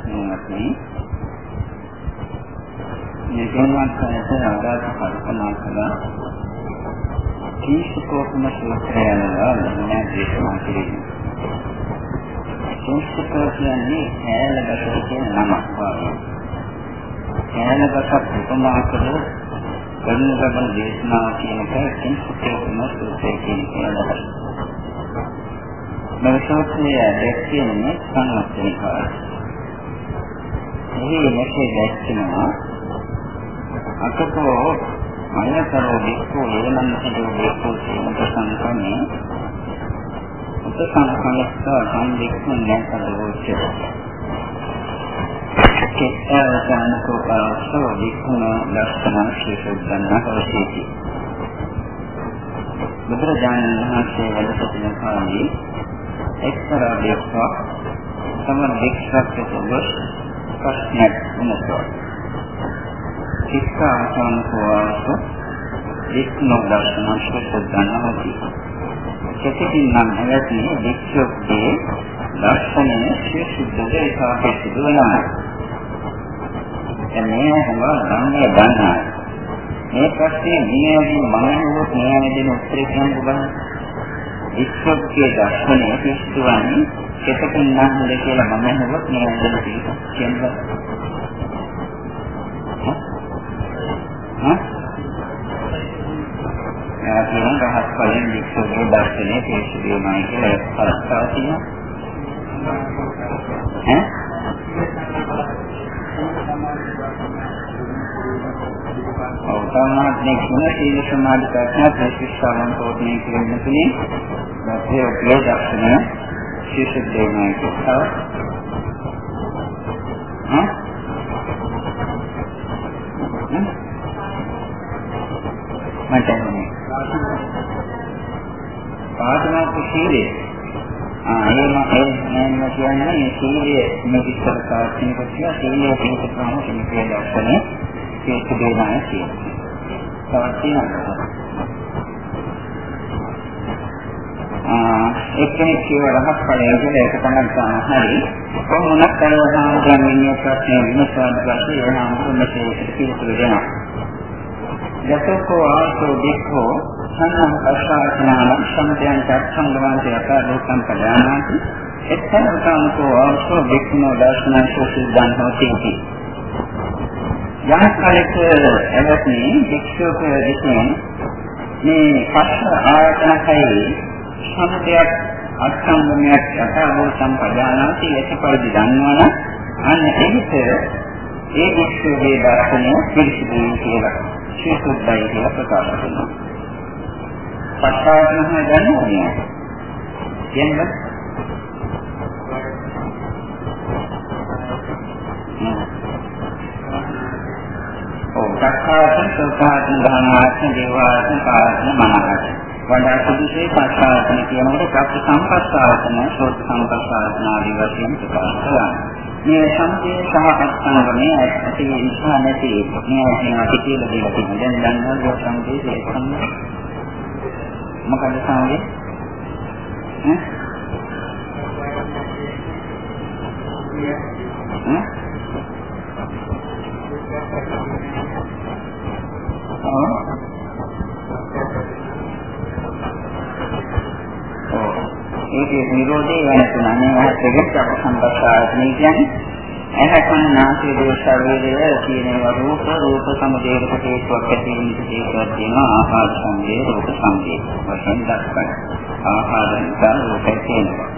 පින්වත්නි මේ ගුණවන්තයන්ට අදාළ කල්පනා කළා කීසකෝපම සූත්‍රය යනවා ධර්මයේ දේශනා කිරීම. කීසකෝ කියන්නේ හැලබස කියන නමක් වගේ. හැලබසක් උපමා කරලා කරන ලබන දේශනාව කියන එක කීසකෝපම සූත්‍රය කියන එක. මේ සූත්‍රය දැක්කේ සංවත්තනිකාරය. එහි මෙසේ දැක්වෙනවා අකපෝ අයතරෝ වික්ඛු එවනම් හිතෝ වික්ඛු සීමත සංකම්මේ උපසංකලස්ස සම්දික්ඛුන් නැතරෝච්ච කෙත්තවසනකෝ පාසෝ වික්ඛුන දර්ශන ශේෂුද්ධන්න හොසීති බුදුරජාණන් වහන්සේ වැඩ සිටින කාලේ එක්තරා දෙයක් තම දෙක්ෂක් තුළ ප්‍රශ්නයක් වුණා. චිත්තාසනකවාස වික්නෝ දර්ශනස්ක සුද්ධනහති. කෙටින් නම් ඇති වික්ෂෝප්දී දර්ශනය ශිෂ්‍යුද්ධ ඒකාපේ සිදු වෙනවා. එන්නේ හැම ධර්මයේ දන්නා. මේ ප්‍රශ්නේ නියමයෙන් මනෝවොත් නියමයෙන් උත්තර කියන්න බලන්න. වික්ෂෝප්දී දර්ශනය ශිෂ්‍යුවන්නේ කෙතකින් නැන්ද කියලා මම හෙවත් මේ ඇඳලා කියනවා. හා? ආ රහත් ඵලෙන් වික්ෂෝභ දර්ශනයේ තේසිදීමයි කියලා පරස්පර තියෙනවා. ඈ? ඔව් සමාධිය කියන සීල සමාධි ප්‍රඥා ප්‍රතිශාවන් තෝරන්නේ කියන තුනේ මේ ප්‍රේ දර්ශනය විශේෂ දෙන්නේ තව හ්ම් මට පාඨනා කුසීලේ ආ එහෙම එහෙම කියන්නේ මේ සීලය මේ විස්තර කාර්යන කොට සීලය පිළිපද ප්‍රාණ කෙනෙකුගේ ලක්ෂණ ඒක දෙනවා කියන්නේ. තවත් තියෙනවා. එක්කෙනෙක් කියව රහත් ඵලය කියලා ඒක තමයි ගන්න හරි. කොහොමද කරවහම ගන්නේ ප්‍රශ්නේ විමසන පස්සේ එහාම මෙසේ පිළිතුරු දෙනවා. යතෝකෝ ආසෝ දෙක්ඛෝ සම්මන් අශාසනාන සම්පයන් චක්ඛංගවන්තය අකාරෝකම් පදානාති එත්තනකම්කෝ ආසෝ දෙක්ඛනෝ දර්ශනං සුද්ධං හොති යම් කලක එවත්නි වික්ෂෝප විසින් මේ පස්ස ආයතනකයි සම්පයක් අත්සංගමයක් යථාභූත සම්පදානාති යටි පරිදි දන්නවනම් අන්න එවිට ඒ විශ්වයේ දර්ශනය පිළිසිදුයි කියලා ශීසුද්ධයි කියලා ප්‍රකාශ කරනවා. පස්සාවන දන්නවනේ. කියන්නේ ඔව් සක්කායතන සෝපාතන ධනාත්ම දේවාත්ම පාත්ම මනහට වඩා සුදුසේ පස්සාවතන කියනකොට ප්‍රත්‍ය සම්පස්සාවතන සෝත සම්පස්සාවතන ආදී වශයෙන් ප්‍රකාශ කරනවා. මේ සම්පේ සහ අත්සංගමේ ඇති නිසා නැති මේ කියනවා කියලා දෙලා තියෙනවා. දැන් දන්නවා සම්පේ සම්පේ මොකද සාමයේ? ඈ? ඈ? ඒකේ නිරෝධය වෙන තුන අනේ හතරෙත් අප සම්පස්සායතන කියන්නේ. ඇහැ කන නාසය දේ ශරීරය කියනවා රූප රූප සමුදේක හේතුවක් ඇති වෙන හේතුවක් තියෙනවා. ආහාර සංදේ රූප සංදේ වශයෙන් දක්වන ආහාර නිසා රූපය තියෙනවා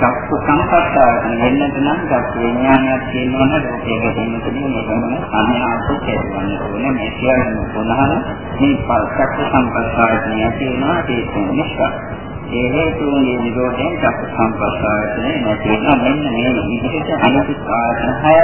චක්කු සංපස්සායතන වෙන්නට නම් චක්කු විඥානයක් තියෙනවා නම් රූපයක තියෙනකදී මොකද අන්‍යාසු කියවන්න ඕනේ මේ සියල්ලම පුනහම මේ චක්කු සංපස්සායතනය තියෙනවා ඒක නිසා ඒ හේතුන්ගේ නිරෝධයෙන් චක්ක සංපස්සායතනේ නැති වෙනවා මෙන්න මේ විදිහට අනිත් ආයතන හය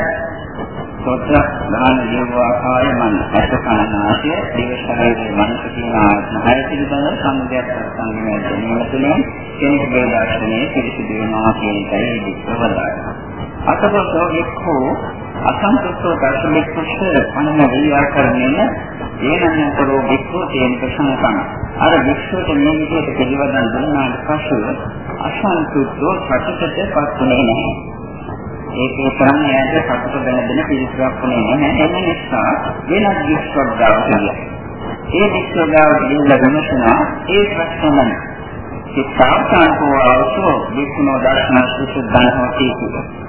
සෝත්‍ර දාන ජීවාකාය මන අසකනාශය දේව ශරීරයේ මනස කියන ආයතන හය පිළිබඳව සම්මුතියක් සංගමනය කිරීම තුළින් කෙනෙකුගේ දර්ශනයේ පිරිසිදු වෙනවා කියන එකයි විස්තරවදායි. අතපොතෝ එක්කෝ අසන්තුෂ්ඨ දර්ශනිකුෂ අන්න වියාකරණය ඒනන්න කරෝ වික්ඛෝ තේන ප්‍රසන්නකම් අර වික්ෂෝට මේ විදිහට පිළිවදන් දුන්නාට පසු අසන්තුෂ්ඨෝ සත්‍යයට පත්ුනේ නැහැ ඒකේ තරම් යාට සතුට දැනෙන පිළිතුරක් වුණේ නැහැ. ඒ නිසා වෙනත් විශ්වද්දාව කියලා. ඒ විශ්වද්දාව පිළිබඳව විමසනා ඒ ප්‍රශ්නමයි. සිතාවතාවෝ අවසෝ විකුණෝ දර්ශන සුසුද්ධං හොති කියලා.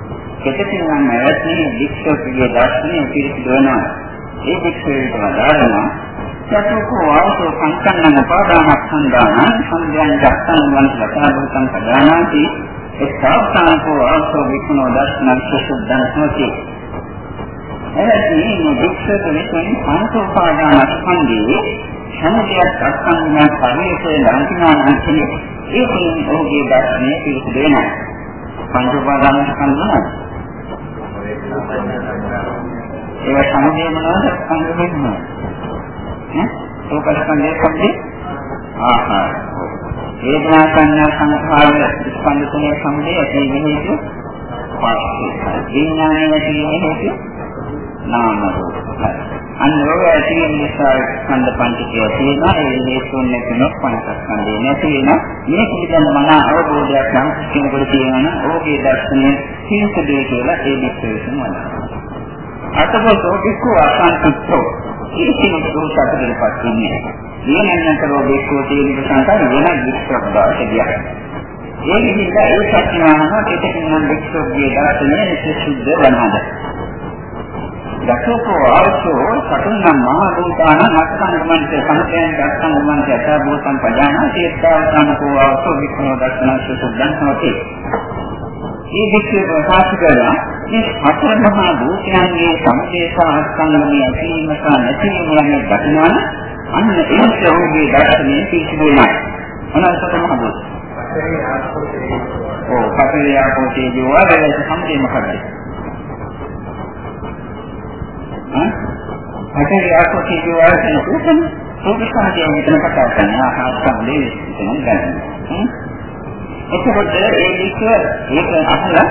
කෙටකින් නම් ඇවැත්නේ විශ්වකීය දර්ශනය පිළිතුරු වෙනවා. ඒ විශ්වයට වදාරනවා චතුකෝ ආසෝ සංකන්නන පාදානස්කන්ධාන සංඥාන් දස්සන වන්සලතා භූතං පදානාති එක්තාවතාවෝ ආසෝ විකුණෝ දර්ශන සුසුද්ධං හොති එහදී මේ දුක්ඛ දෙකෙන් පංචෝපාදානස්කන්ධයේ සමුදයක් අත්සන්නා පරිේශයේ ලංකිනාන කියන්නේ ඒකෙන් ඔහුගේ දර්ශනය පිළිබඳ වෙනවා පංචෝපාදානස්කන්ධ ඒක සමුදය මොනවද සංගමෙන්නේ ඈ ඕකස්කන්ධයේ සම්දි ආහාර වේදනා සංඥා සංඛාර ස්කන්ධ තුනේ සම්දි ඇති හේතු. පස්සේ. විඥානයේ ඇති හේතු. නාම රූප අන්නෝග ඇති නිසා ස්කන්ධ පංචකය තියෙනවා ඒ හේතුන් නැතිනොත් පංචස්කන්ධය නැති වෙන මේ පිළිබඳ මන අවබෝධයක් නම් කෙනෙකුට තියෙනවා නම් ඕකේ දර්ශනය සිංහදේ කියලා ඒ විශ්ලේෂණ වලට අතපොතෝ කිකු අසන්තුත්තෝ ඉතින් දුරකට දෙපත් වෙන්නේ. ඊනන්නතරෝ බෙක්කෝ තියෙන සංකාර වෙන විස්තරයක් ගියා. ඒ නිසා ඒ සත්‍යනාම පිටකින් නම් විස්තරයේ දර්ශනය සුද්ධ වෙනවා. දසෝකෝ ආවසෝ සතුන්නම් මහ භූතාන අත්සංගමන්ත සංකේයන් අත්සංගමන්ත යථාභූතං පජානා තීර්ථාවසනකෝ ආවසෝ වික්ඛනෝ දර්ශන සුද්ධං හොති. මේ වික්ෂේ ප්‍රකාශ කරලා මේ හතර මහා භූතයන්ගේ සම්දේශා අත්සංගමයේ ඇතිවීම සහ නැතිවීම යන දකිනවන අන්න ඒත් ඔහුගේ දර්ශනයේ. මොනවාද සතර මහා භූත? ඔව් පතරේ ආපෝතේ ජීවවල සම්දේ මොකක්ද? හතරේ ආපෝතේ ජීවවල කියන උපන් සෝපසාරයෙන් මෙතන කතා කරන්නේ ආහාර සම්දේ කියන ගන්න. එතකොට ඒ වික ඒක අහලා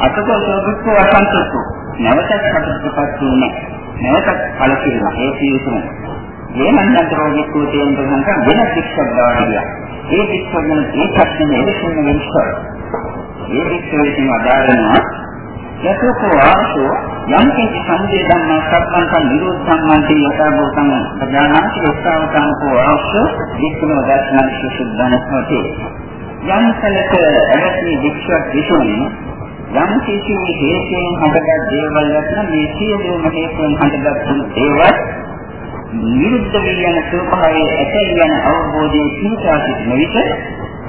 අතකෝ සෝදුක්ක වසන්තක නැවතත් කටපත් වුණේ. නැවතත් පළකිරීම ඒ පියුතුම වේමන්නතරෝගිකෝ තේන් දෙන්නක වෙන ශික්ෂක් දානවා ඒ ශික්ෂකයන් ඒ ප්‍රශ්නේ එලෙසින් වෙනස්කර ඒ ශික්ෂකයන් අදාළනවා යතෝකෝ ආසෝ යම් කිසි සම්දේ ධම්ම සම්බන්ධ නිරෝධ සම්බන්ධී යථාභූතං ප්‍රඥානාති උත්සාහතං කෝ ආසෝ වික්‍රම දර්ශන සුසුද්ධන හොතේ යම් සැලක ඇවැත්නි වික්ෂයක් විසුණු යම් කිසි හේතුන් හටගත් දේවල් නැත්නම් මේ සියලුම හේතුන් හටගත් දේවල් නිරුද්ධ වී යන ස්වභාවයේ ඇතැයි යන අවබෝධයේ සිතා සිටින විට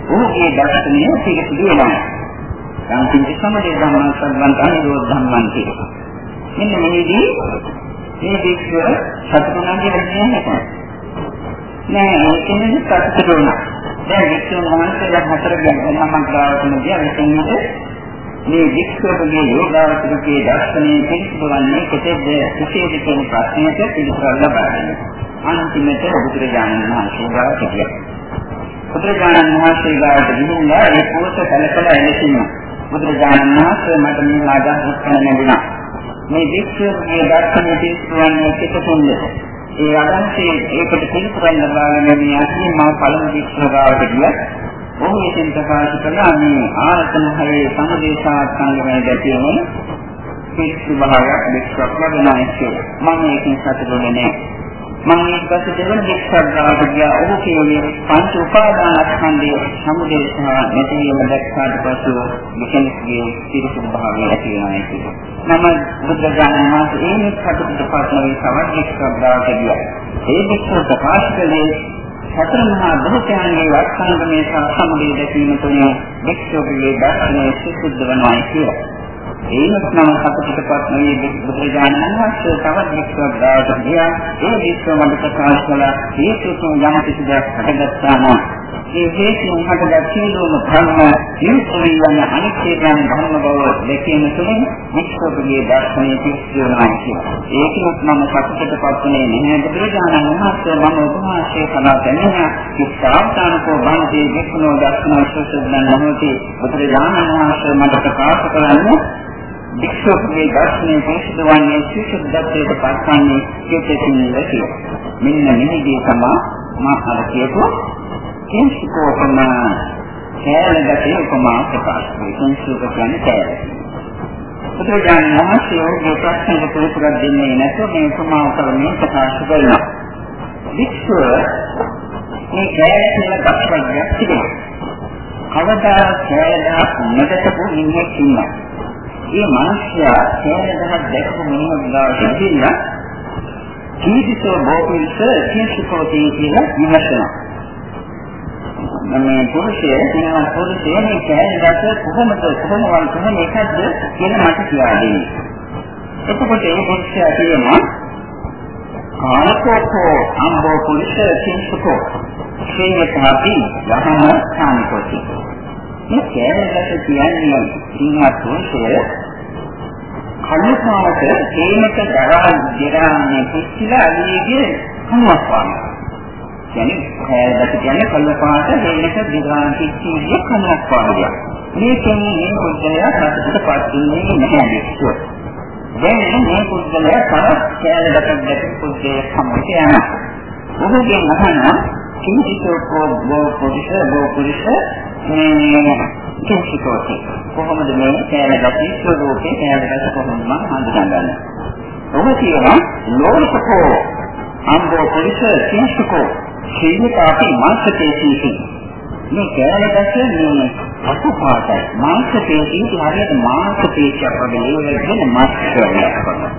ඔහුගේ දර්ශනය පිළිසිදු වෙනවා. යම් කිසි සමදේ ධර්ම සම්බන්ධ අනිරෝධ ධර්මයන් කියනවා. මෙන්න මේදී මේ වික්ෂය සතුටුනාගේ වෙන්නේ නැහැ. නෑ ඒක නෙමෙයි සතුටු වෙනවා. දැන් වික්ෂුන් වහන්සේලා හතර ගැන මම ගාවටම ගියා එතනට මේ වික්ෂුවගේ යෝගාවචරකේ දර්ශනයේ පිළිබඳවන්නේ කෙටෙද කෙටෙද කියන ප්‍රශ්නයට පිළිතුර ලබා දෙනවා අන්තිමට බුදුරජාණන් වහන්සේ ගාවට ගියා බුදුරජාණන් වහන්සේ ගාවට ගිහිල්ලා ඒ පොත කලකලා එලෙසින් බුදුරජාණන් වහන්සේ මට මේ ආදාහක් කරන්න ලැබුණා මේ වික්ෂුවගේ දර්ශනයේ පිළිතුරන්නේ කෙටෙද ඒ අදහසේ ඒකට පිළිතුරක් ලබාගෙන මේ අසින් මම පළමු විශ්වාසාවට ගියා. ඔහු එතෙන් ප්‍රකාශ කළා මේ ආයතන හයේ සමදේශාත් සංගමයේ දැකීමේ පිස්සු භාවයක් දෙක්වක් ලැබෙනවා කියලා. මම ඒකෙන් සතුටුුනේ නැහැ. මම ඊට පස්සේ දෙවන විශ්වාසාවට ගියා. ඔහු කියන්නේ පංච උපාදානස්කන්ධයේ සමුදේ සහ නැතිවීම දැක්කාට පසු මෙකෙනෙක්ගේ පිරිසුදු භාවය ඇති වෙනවා කියලා. මම බුද්ධජනක මාසේ ඒ කටුකට පාස්නවේ තවත් විශ්වාසාවට ගියා. ඒ විශ්වාස ප්‍රකාශ කළේ සතර මහා භූතයන්ගේ වර්තමානයේ සහ සමුදේ දැකීම තුළින් වික්ෂෝපයේ දර්ශනය සිද්ධ වෙනවා කියලා. ඒනත් නම් සතුටටපත් නෙවෙයි බුදුරජාණන් වහන්සේ තවත් විශ්වාස දාවට ගියා. ඒ විශ්ව මත ප්‍රකාශ කළ. හේතුතුන් යම් කිසි දෙයක් හටගත්තාම ඒ හේතුන් හටගත් සියලුම ධර්ම නිරුත්තරී යන අනිත්‍යයන් ධර්ම බව දැකීම තුළින් විශ්වගේ දර්ශනය පිළිසිදුවනවා කියනවා ඒකත් මම සතුටටපත් නේ නැහැ බුදුරජාණන් වහන්සේ මම උපමාශය කළා දැනෙන කිස්සාවතානකෝ බන්ති වික්ඛනෝ දර්ශන සුසුද්ධන් නොහොති බුදුරජාණන් වහන්සේ මට ප්‍රකාශ කරන්නේ වික්ෂෝපයේ දර්ශනය පිළිසිදුවන්නේ සුසුද්ධත්වයට පත්වන්නේ කෙටකින් ලැබිය. මෙන්න මෙහිදී තමයි මා අර කියපු කිංසිකෝපම කෑලගතේ උපමා ප්‍රකාශ කරන සුසුක කියන්නේ කෑල. බුදුරජාණන් වහන්සේ ඔහුගේ ප්‍රශ්නකට පිළිතුරක් දෙන්නේ නැතුව මේ උපමාව කරමින් ප්‍රකාශ කරනවා. වික්ෂුව මේ කෑම කියලා දක්වන්නේ තිබෙනවා. කවදා කෑදා නොදකපු මිනිහෙක් ඉන්නවා. මේ මිනිස්යා කෑදා දැකපු මිනිහෙක් ගාවට ගිහිල්ලා කීදිසෝ බෝපිල්ස කිසිකෝටි කියලා විමසනවා. මේ පුරුෂය කියනවා පුරුෂය මේ කෑදා කොහොමද කොහොමද කොහොම එකක්ද කියලා මට කියලා දෙන්නේ. එතකොට ඒ පුරුෂයා කියනවා කාලකෝකෝ අම්බෝ පුරුෂ කිසිකෝ ශ්‍රේයතාපි යහම සානිකෝති. මේ කෑමකට කියන්නේ සිංහ පුරුෂය කල්පාවට හේමක දරා දිරාන්නේ කිසිලා අලියගේ කම්මක් වගේ. කියන්නේ කෑමකට කියන්නේ කල්පාවට හේමක දිරාන්නේ කිසිගේ කම්මක් වගේ. මේකෙන් මේ පුද්ගලයා සතුටට පත් වෙන්නේ නැහැ නේද? දැන් මේ පුද්ගලයා තවත් කෑමකට දැක පුද්ගලයෙක් සම්මුතිය යනවා. ඔහුගෙන් අහනවා කිංචිතෝ බෝ පුරුෂ බෝ පුරුෂ මේ කිංචිතෝති කොහොමද මේ කෑමගති ස්වરૂපේ කෑමගත කොහොමද මම හඳුනගන්නේ ඔබ කියනවා ලෝකකෝ අම්බෝ පුරුෂ කිංචිතෝ ශීලකාපි මාංශපේශීහි මේ කෑමගත මේ අසුපාතයි. මාංශපේශී හරියට මාංශපේශියක් වගේ ඒවල වෙන මාංශයක් වගේ.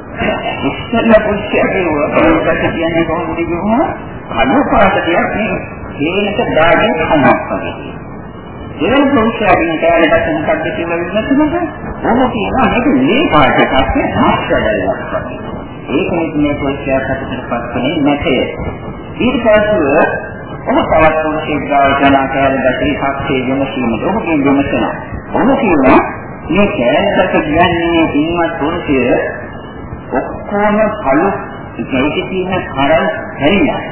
ඉස්සෙල්ලා පුරුෂයාගේ වගේ කියන්නේ කොහොමද කියනවා? අනුපාතයක් මේ හේනක දාගෙන කමක් වගේ. දෙවන පුරුෂයාගෙන් කෑලි දැක්ක මොකක්ද කියලා විමසනකොට ඔහු කියනවා මේක මේ පාඩකයක් ආශ්‍රයයක් වගේ. ඒකෙත් මේ පුරුෂයා සතුටටපත් වෙන්නේ නැතේ. ඊට පස්සේ ඔහු තවත් පුරුෂයෙක් ගාවට යන කෑලි දැකී පස්සේ විමසීමට ඔහුගෙන් විමසනවා. ඔහු කියනවා මේ කෑලි දැක කියන්නේ ඉන්නත් පුරුෂය ඔක්කොම කළු ඒකේ තියෙන කරල් හැරිලා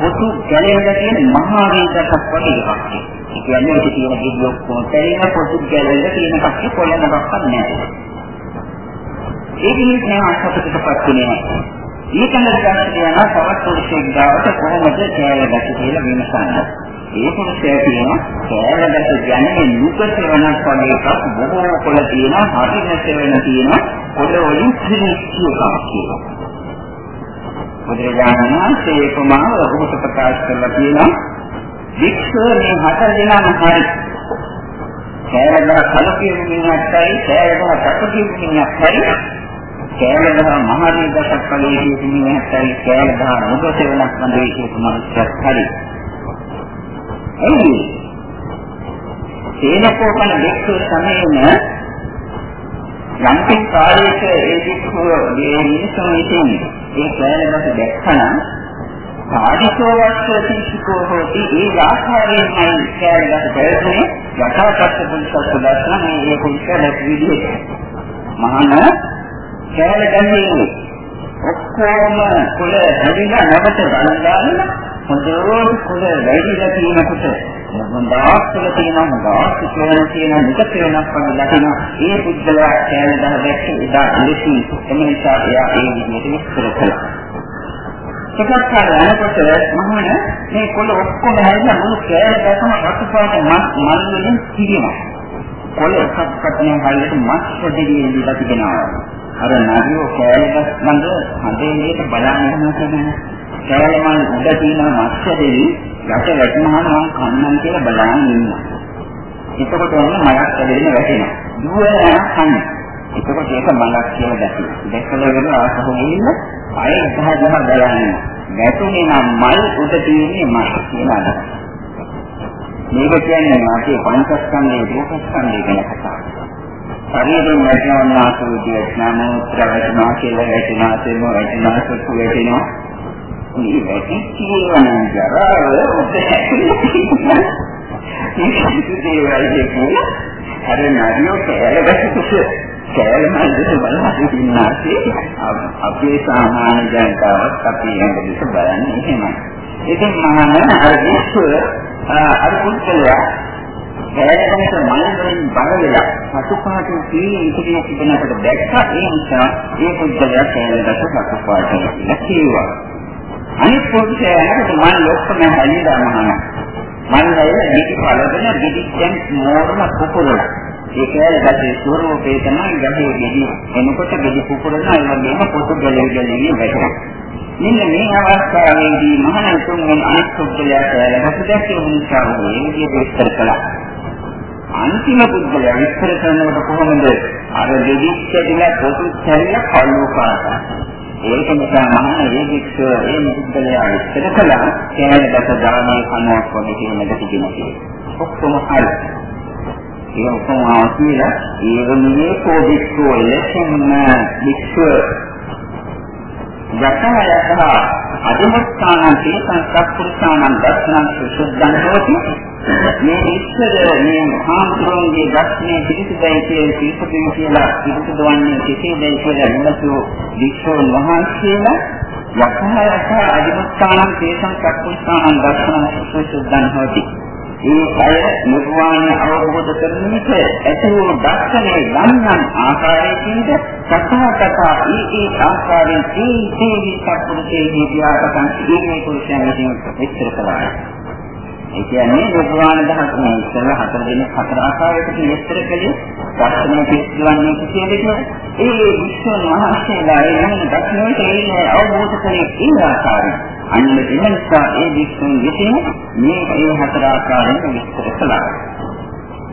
පොතු ගැලෙන්න තියෙන මහා වේදකක් වගේ එකක්. ඒ කියන්නේ ඒක තියෙන කිව්ව ඔක්කොම තේරෙන පොතු ගැලෙන්න තියෙන කක්ක කොළමක්වත් නැහැ. ඒක නිසා අසතුටටපත් වෙනවා. ඊකනද ගන්න කියනවා තවත් පුරුෂයෙක් ගාවට කොහොමද කෑලගත කියලා විමසන්න. ඒ පුරුෂයා කියනවා කෑලගත කියන්නේ නුක සෙවණක් වගේ එකක් බොහෝ කොළ තියෙනවා හරින සෙවණ තියෙනවා කොළ වලින් පිළිච්ච එකක් කියලා. බුදුරජාණන් වහන්සේ උපමාව ඔබට ප්‍රකාශ කරලා තියෙනවා වික්ෂෝ මේ හතර දෙනාම හරි කෑවදා කලකියු මිනිහක්යි කෑවදා සතුටියු මිනිහක්යි කෑවදා මහරී දසක් කලේ කියු මිනිහක්යි කෑවදා මුදසේ වෙනස් මන්දේ කියු මිනිහක් හරි. එයි. සේනකෝපන වික්ෂෝ සමයේන යම් කාලයක ඒ වික්ෂෝ මේ මිනිසුන් ඉතින් ඒ කෑලකට දැක්කනම් සාධිකෝ වස්තුතිකෝ හොති. ඒ ආකාරයෙන්මයි කෑලකට දැක්ුනේ යථාර්ථ පුරුෂ සුදර්ශන මේ ඒ පුරුෂ දැක් විදිහට. මහාන කෑලකන්නේ ඔක්කොම කුල හැදිලා නැවත ගන්නවා. හොඳට කුල වැඩිලා තියෙනකොට හොඳාක් තුළ තියෙන හොඳාක් කියන තියෙන නික වෙනස් වගේ ලකින ඒ පුද්ගලයා කෑල දහ දැක්ක එදා ඉලසි එම නිසා එයා ඒ විදිහට විස්තර කළා. එකක් කාලේ යනකොට මහණ මේ කොළ ඔක්කොම හැදලා මුළු කෑල දැකම රතුපාට මල් වලින් කිරිනවා. කොළ එකක්වත් නෑ හරියට මස් දෙවියන් ඉඳලා තිබෙනවා. අර නරියෝ කෑල දැක් මන්ද හදේ මේක බලන්න යනවා කියන්නේ කෑල මල් උඩ තියෙන මස් දෙවි යට වැටුනහම මම කන්නම් කියලා බලන්න ඉන්නවා. එතකොට ඔන්න මලක් ඇදෙන්න වැටෙනවා. දුවන යන කන්න. එතකොට ඒක මලක් කියලා දැකලා. දැකලා ඉවර ආසහො ගිහින් අය ගහ ගහ බලන්න. වැටුනේ නම් මල් උඩ තියෙන්නේ මස් කියන අදහස. මේක කියන්නේ මාගේ පංචස්කන්ධයේ රූපස්කන්ධය ගැන කතාවක්. ශරීරයෙන් වැටෙන ආසෝදිය ඥානෝත්තර වැටෙනවා කියලා වැටෙනවා තේම වැටෙනවා සතු වැටෙනවා මේ වැටිච්ච වන ජරාව ඉස්සු දේවල්ගේ කියන අර නරියෝ කෑලගත්තු කෑලමල් දෙස බලන්න ඉන්නාසේ අපේ සාමාන්‍ය ජනතාවත් අපි ඇඟදිස බලන්නේ එහෙමයි. ඉතින් මහාන අර විශ්ව අර පුද්ගලයා කෑලකට මල් වලින් බලලා සතුපාට තීන ඉතිරිය තිබෙනකොට දැක්කා ඒ නිසා ඒ පුද්ගලයා කෑලකට සතුපාට කියලා කිව්වා. අනිත් පොඩ්ඩට මම ඔක්කොම හැලිලා මහාන. මම නේද නිදි පළදෙන නිදි දැන් මෝරම කුකුල. ඒ කැලේ ස්වරූපේ තමයි ගහේ ගෙඩි එනකොට ගෙඩි පුපුරන ඒ වගේම පොතු ගැලේ ගැලේ වැටෙනවා. මෙන්න මේ අවස්ථාවේදී මහණතුන් වෙන අනිත් පුද්ගලයා කැලේ දැක්කේ නිසා මේ විදිහට විස්තර කළා. අන්තිම පුද්ගලයා විස්තර කරනකොට කොහොමද අර දෙවිච්ච දිලා පොතු සැරිලා කල්ලෝ පාසා. ඒක නිසා මහා වේදික්ෂ ඒ පුද්ගලයා විස්තර කළා කැලේ දැක ධර්මයේ කනුවක් වගේ කියන එක තිබෙනවා. ඔක්කොම හරි. ඒ උපමාව කියලා ඒවලුනේ කෝදිස්සෝ ලෙසින්ම වික්ෂ යතහයතහ අදිමස්ථානං තේසං සත්පුරුෂාණං දර්ශනං සුද්ධං හෝති. මේ ඉස්සර මේ මහාන්තුන්ගේ දර්ශනයේ පිළිසුදයි කියන පිළිසුදුයි කියලා පිළිසුදවන්නේ කෙසේදයි කියලා විමසු වික්ෂෝන් වහන්සේලා යතහයතහ අදිමස්ථානං තේසං සත්පුරුෂාණං දර්ශනං සුද්ධං හෝති. ඒ අය නිර්වාණය අවබෝධ කරගන්නට ඇති වූ දර්ශනයේ යම්නම් ආකාරයකින්ද සත්‍යකතා ඒ ඒ ආකාරයෙන් ඒ ඒ සත්පුරුෂයේ විද්‍යාවකන් ඒ පුරුෂයන් විසින් විස්තර කළා. ඒ කියන්නේ නිර්වාණ ධර්මයේ ඉස්සර හතර දින හතර ආකාරයකට විස්තර කළේ දර්ශනයේ පිළිවන්නේ කෙසේද ඒ විශ්ව මහසේලා ඒ නම් දර්ශනයේ ඒ අවබෝධ කරේ ඒ ආකාරයෙන් අන්න ඒ නිසා ඒ විශ්වුන් විසින් මේ ඒ හතර ආකාරයෙන් විස්තර කළා.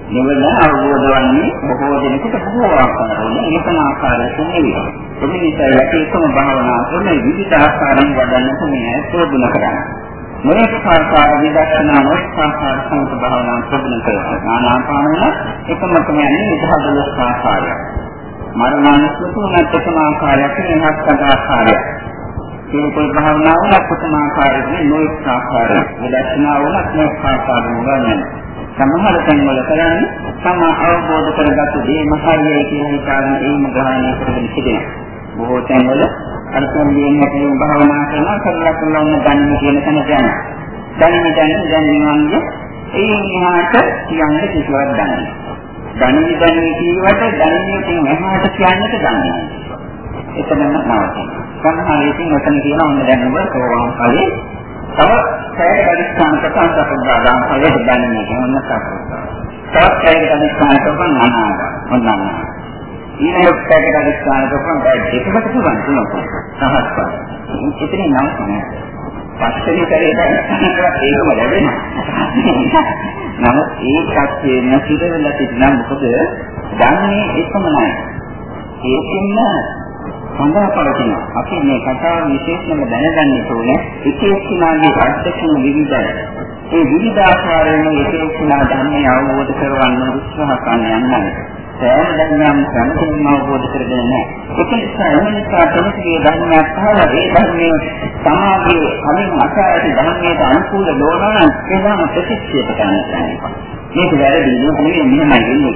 නිවන අවබෝධ වන්නේ බොහෝ දෙනෙකුට බොහෝ ආකාරවල ඒකන ආකාරයෙන් නෙවෙයි. ඒ නිසා යකේකම භාවනා කරන විවිධ ආකාරයෙන් වඩන්නට මේ ප්‍රයෝජන කරන්නේ. මේ ආකාර විදර්ශනා මොස්කාකාර සංක භාවනා ප්‍රබල කරනවා. නානාපානන එකම තමයි නිදහදලස් ආකාරය. මරණානුස්සතිය නැත්නම් ආකාරයක් වෙනස් ආකාරයක්. සීල භාවනාව ලක්ෂණ ආකාරයෙන් නොඑක ආකාරයෙන් විදර්ශනා වුණත් නොඑක ආකාරයෙන් ගන්න. සමහර තැන්වල කරන්නේ තම අවබෝධ කරගත්තු දේ මහායයි කියන කාරණේ ඒම ග්‍රහණය කරගෙන සිටිනවා. බොහෝ තැන්වල අල්පෝලියෙන් හැටින් භාවනා කරනවා කරලා කරලා ඔන්න ගන්න කියන තැන යනවා. දැනෙන දැනෙන දැනෙනවන්ගේ ඒ නිහාට කියන්න කිසිවක් දන්නේ. දැනෙන දැනෙන කීවට දැනෙන එහාට කියන්නට දන්නේ. එතනම නවතිනවා. සම්හාරයෙන් ඔතන කියන ඔන්න දැන් ඔබ සෝවාන් ඵලයේ තව සෑය පරිස්ථාන ප්‍රකාශ කරනවා ඵලයේ දැනෙන්නේ මොන සාකච්ඡා. තවත් සෑය පරිස්ථාන කරන අනාගත ඔන්නම්. ඊළඟ සෑය පරිස්ථාන කරන දෙකකට පුළුවන් තුනක්. සහස්පත්. ඉතින් නම් තමයි. පස්වෙනි සැරේට ඒකම ලැබෙනවා. නමුත් ඒ ශක්තිය නැතිවෙලා තිබුණා මොකද දන්නේ එකමයි. ඒකෙන්න සඳහා පවතින අපි මේ කතාව විශේෂයෙන්ම දැනගන්න ඕනේ එක එක්කෙනාගේ අත්දැකීම් විවිධයි. ඒ විවිධ ආකාරයෙන් එක එක්කෙනා ධර්මය අවබෝධ කරගන්න උත්සාහ කරන යන්නේ. සෑම ධර්මයක්ම සම්පූර්ණව අවබෝධ කරගෙන නැහැ. ඒක නිසා එනිසා කෙනෙකුගේ ධර්මයක් අහලා ඒ ධර්මයේ සමාධියේ කලින් අසාරටි ධර්මයට අනුකූල නොවන ඒවාම ප්‍රතික්ෂේප කරනවා. මේක වැරදි නෙවෙයි මෙහෙමයි වෙන්නේ.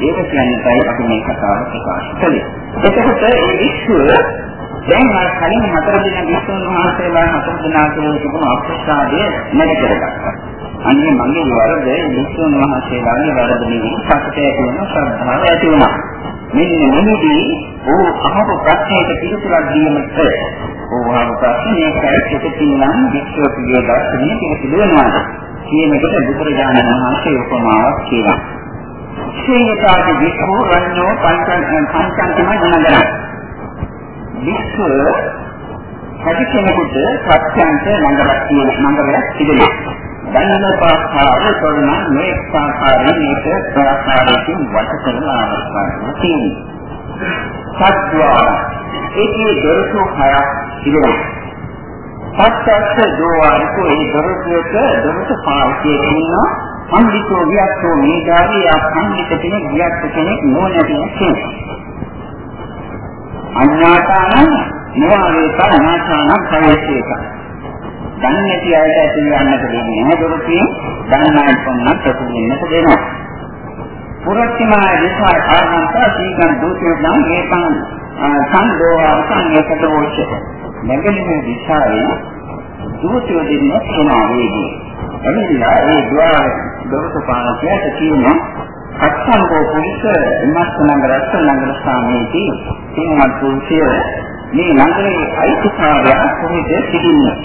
ඒක කියන්නේයි අපි මේ කතාව ප්‍රකාශ කළේ. එතකොට ඒ විශ්ව දැන් අර කලින් හතර දින විශ්වුන් වහන්සේලා හතර දිනා කියලා තිබුණු අප්‍රසාදය නැති කරගත්තා. අන්නේ මගේ වරද විශ්වුන් වහන්සේලාගේ වරද නෙවෙයි සත්‍යයට වෙන ශ්‍රද්ධාව ඇති වුණා. මෙන්න මෙහිදී ඕ අහපු ප්‍රශ්නයට පිළිතුරක් දීමට ඕ අහපු ප්‍රශ්නේ කයිට පින්නම් විශ්වපිය දර්ශනයේ පිළිතුරනවා. කියන එකට බුදුරජාණන් වහන්සේ උපමාවක් කියනවා. ශ්‍රේණිකාදී වික්ඛු රඤ්ඤෝ පංචං පංචං තමයි ගණන් වික්ඛු හැටි කෙනෙකුට සත්‍යන්ත නඟලක් තියෙන නඟලක් තිබෙනවා. ධර්ම පාස්තාව තොරණ මේ සාකාරයෙන් මේක ප්‍රාසාරයෙන් වට කරන අවස්ථාවක් තියෙනවා. සත්‍වා ඒකේ දොරටු හයක් තිබෙනවා. සත්‍යස්ස දෝවාරිකෝ ඒ දොරටුවක දොරටු පාර්ශ්වයේ තියෙනවා පඬිතෝ වියක්කෝ මේගාවේ ආ පඬිත කෙනෙක් වියක්ක කෙනෙක් නොනැති කෙනෙක්. අඤ්ඤාතාන නිවාවේ පරණාතාන ප්‍රවේශේක. දන්නේ නැති අයට ඇතුල් යන්නට දෙන්නේ නැහැ දොරටුවේ. දන්නායි පොන්නක් ප්‍රතිදිනට දෙනවා. පුරත්තිමා විසා ආනන්ත සීගන් දෝෂය නම් ඒකන් සංදෝවා සංයතදෝෂ. නැගලිමේ විසාවේ දෝෂය දෙන්නේ කොනවා වේදී. එනිසා ඒ ద్వාර දොරටු පාලකයාට කියනවා අත්සංගෝ පුරිස ඉමස්සනංග රත්නංග ස්වාමීති සිංහත් පුරුෂය මේ නගරේ අයිතිකාරය කොහෙද සිටින්නේ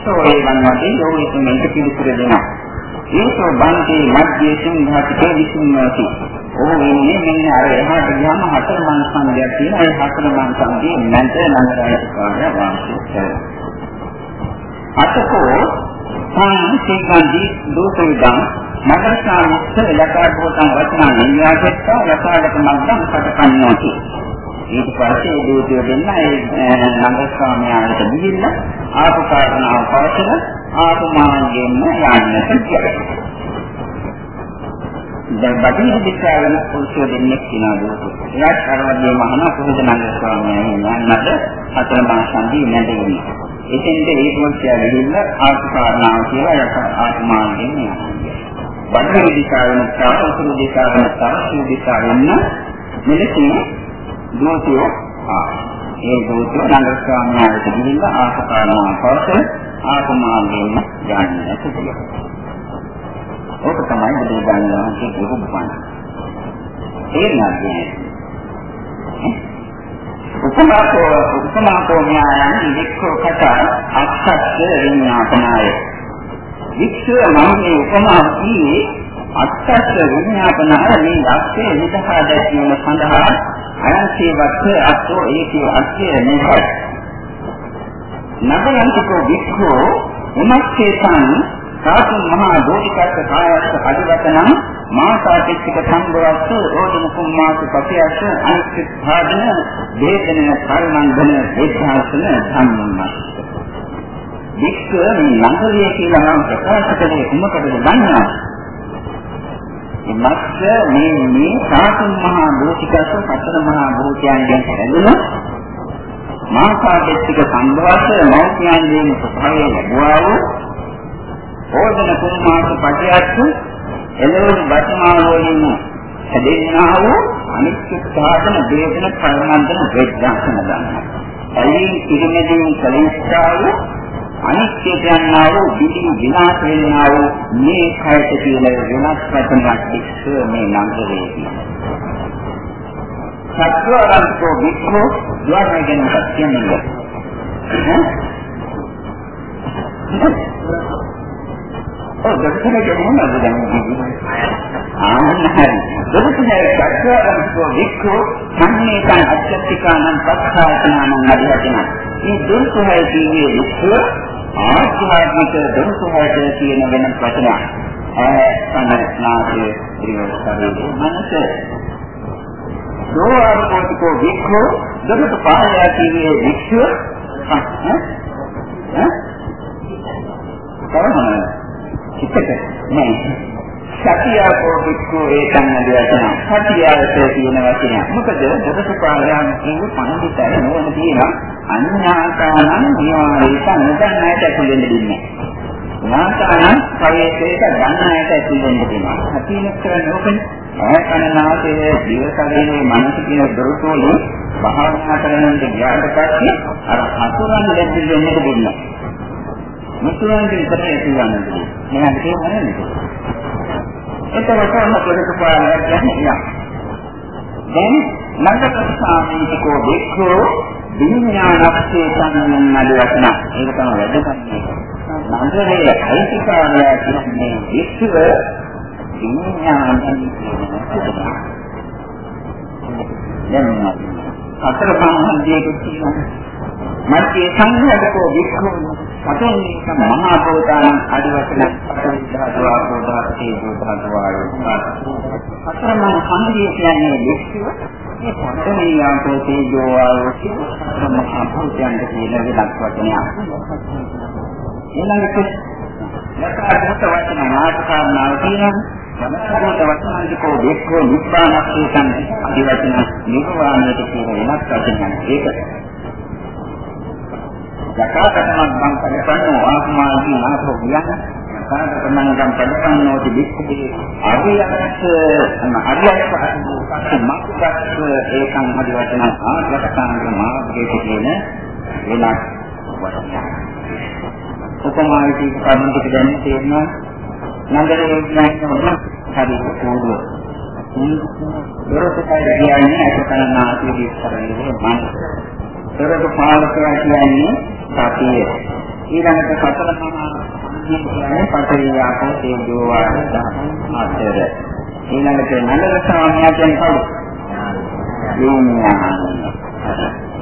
සෝ ඒ වන්වදී යෝනිතුමෙන්ට පිළිතුර දෙනවා ඒකෝ බන්ති මධ්‍යේ සිංහාතිකේ විසින්නෝති. ඔහු ඉන්නේ මෙන්න අර එහාට ගියාම හතර මන් සංගයක් තියෙන ඒ හතර මන් සංගයේ නැන්ද නන්දරාජ කාර්ය වාසය කරනවා. අතකෝ සංසිකන්දි දෝෂවිදං නගරසාමිස්ස ලකාඩෝතං වචනා නියාසෙත්තා ලකාඩක මග්ගම් පටකන්නෝති. ඊට පස්සේ ඒ දූතය දෙන්න ඒ නගරසාමයාට ගිහිල්ලා ආපු කාරණාව පවසන ආපු මාර්ගයෙන්ම යන්නට කියනවා. දැන් බටහිර දිශාවෙන් පුරුෂය දෙන්නෙක් කියනවා දුක. එයාත් අරවදී මහන කොහොමද නන්ද ස්වාමීන් වහන්සේ හතර මාසන්දී නැදෙන්නේ. එතෙන්ද ඒ පුරුෂය ගිහිල්ල ආත්මානාව කියලා යට ආත්මාන්ගෙන් යනවා. බටහිර දිශාවෙන් සහ උතුරු දිශාවෙන් සහ සූ දිශාවෙන් මෙලෙසින් දෝතිය ආ ඒ දෝතිය නන්ද ස්වාමීන් වහන්සේ ගිහිල්ල ආත්මානාව පවස ආත්මාන්ගෙන් යන්නට පුළුවන්. ඕක තමයි බුදුරජාණන් වහන්සේ කියපු බණ. තේරුණාද? උපමාකෝ උපමාකෝ ඥානං වික්ඛෝ කතා අක්ෂත් විඤ්ඤාපනාය. වික්ෂය නම් උපමා කීයේ අක්ෂත් විඤ්ඤාපනාය මේ ලක්ෂේ විදහා දැක්වීම සඳහා අයන්සේවත් අත්ෝ ඒකේ අක්ෂය නෙහයි. නබයන්තිකෝ වික්ඛෝ උමස්සේතං සාතුන් මහා දෝෂිකස්ස කායස්ස අදිවතනම් මාසාතික්ක සම්බවස්ස රෝධන කුම්මාස පතියස්ස අනිත්‍ය භාජන වේදන කර්මන්ධන විද්ධාසන ධම්මස් වික්ක මේ නන්දලිය කියලා නම් ප්‍රකාශ කළේ කුමකටද දන්නවා? මත්ය මේ මේ සාතුන් මහා දෝෂිකස්ස සතර මහා භූතයන්ගෙන් හැදෙන මාසාතික්ක සම්බවස්ස මෞඛ්‍යයන්ගෙන් ස්වභාවය ලැබුවා වූ ඕදන කුමාස පටියත්තු එළවලු බතමාවලින් හැදෙන්නා වූ අනිත්‍ය සාධන වේදන කර්මන්තන වේදනාසන ගන්නවා. ඇලී පිරිමැදීම් කලින්ස්ථා වූ අනිත්‍ය කියනා වූ විදි විනාශ වෙනා වූ මේ කයට කියන වෙනස් වචනයක් එක්ක මේ නංගරේ තියෙනවා. සත්වරන්තෝ වික්ඛෝ ද්වාරයෙන් කියන්නේ. ඔව් දෙකම මොනවද දැන් ආන්න හරි. දෙකම සත්‍යවන්තෝ වික්ඛෝ සම්මේතං අච්චත්තිකානං පස්සායතනං අධිවචන මේ දුර්සහය කියන්නේ වික්ඛ ආත්මාත්මික දුර්සහය කියන වෙන වචනයක්. ආය සම්මනාසේ ත්‍රිවස්තරේ මනස. දෝආරකෝටිකෝ වික්ඛෝ දෙකට පාරයා කියන්නේ වික්ඛ ඈ? ඈ හිතට නෑ. සතියකෝ වික්ඛු ඒකන් නදයතන. සතියවත කියන වචනය. මොකද දසපාරයන් කියන පණිවිතය නෝන තියෙනවා. අඤ්ඤාකානං නිවාරේත නදන්නයට ඇතුළෙන් දෙන්නේ. නාසානං කවේතේක ගන්නයට ඇතුළෙන් දෙනවා. සතියනක් කරන්නේ ඕකනේ. ආයතනනාතයේ ජීවසදීනේ මනස කියන දොරටුවල භාවනා කරනකොට ගියාට පස්සේ අර හතුරන් දෙන්න දෙන්නට දෙන්නවා. මුතුන්ගේ ඉතරේ කියවන්නේ. මම කියන්නේ නේද? එතකොට මොකද පාරක් යන්නේ? දැන් නන්දපස්සාමිකෝ දෙක්ඛෝ විඥානස්සේ සංඥාන අදවත්න. ඒක තමයි වැදගත්. නන්දරේ අයිතිකාරය කියන්නේ විශ්ව විඥානයන් කියනවා. දැන් අතර සම්බන්ධයක තියෙනවා. මැත්තේ සංඝයාටකෝ වික්ඛෝ සතෝනික මහා භූතාන ආදිවචන පරිවිධාතු ආපෝදාති භූතාතු වායෝ අතරමං සංඝිය කියන්නේ වික්ඛව මේ පතරේ ආපෝ තේජෝ වායෝ මහා භූතයන් කියන වෙනස් වචනයක් ඊළඟට යථාර්ථ වචන මාතකාරණාව තියෙනවා සමස්ත වචනාන්තිකෝ වික්ඛෝ නිබ්බානස්සේතං ආදිවචන නිර්වාණයට කියන වෙනස් වචනයක් ඒක යථාකතමක් මං පරිපන්නෝ ආත්මාදී නාථෝ කියන යථාකතමං ගම් පරිපන්නෝ තිබිච්චේ අරියත් අරියත් පස්සේ මාක්කස් ඒකං හදි වචන ආත්මකතාංග මාර්ගයේ කියන වෙනස් වචනයක්. උපමාවිතී කර්මන්තික දැන් තේරෙනවා නන්දරේ කියන්නේ හරි කෝඩුව. දොරට කියන්නේ අසකරන ආදී විස්තරන්නේ මනස. දොරට පාලකයා කියන්නේ සතිය. ඊළඟට සතර මහා කියන්නේ පතරේ ආපෝ තේජෝ වායු දහම් හතර. ඊළඟට නන්දර ස්වාමීන් කියන්නේ කවුද? විඥාන.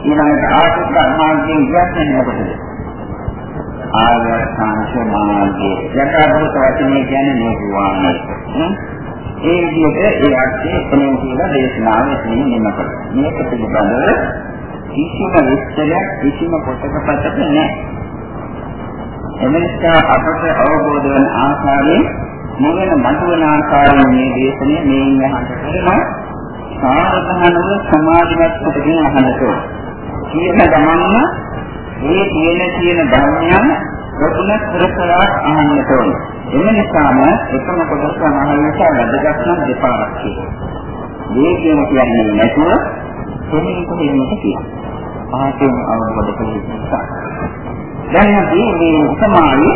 ඊළඟට ආර්ථික මාර්ගයෙන් කියන්නේ මොකටද? ආර්යසංශ මාර්ගයේ යථාභූත වචනේ කියන්නේ නිර්වාණය. ඒ විදිහට ඒ අර්ථය එතනින් කියලා දේශනාව එතනින් නිම කරනවා. මේක පිළිබඳව කිසිම විස්තරයක් කිසිම පොතක පතක නැහැ. එනිසා අපට අවබෝධ වන ආකාරයෙන් මොගෙන මතුවන ආකාරයෙන් මේ දේශනය මේ ඉන්නහට කරනවා. සාධනව සමාධිමත් කොටගෙන අහන්නට කියන ගමන්ම මේ තියෙන තියෙන ධර්මයන් ප්‍රගුණ කරකලා අහන්නට ඕනේ. එම නිසාම එකම කොටස අහන්නට වැදගත් නම් දෙපාරක් තියෙනවා. මේ කියන කියන්නේ නැතුව කොහොමද කොහෙන්ද කියනවා. ආතෙන් අවබෝධ කරගන්න නිසා. දැන් අපි මේ උපමාවේ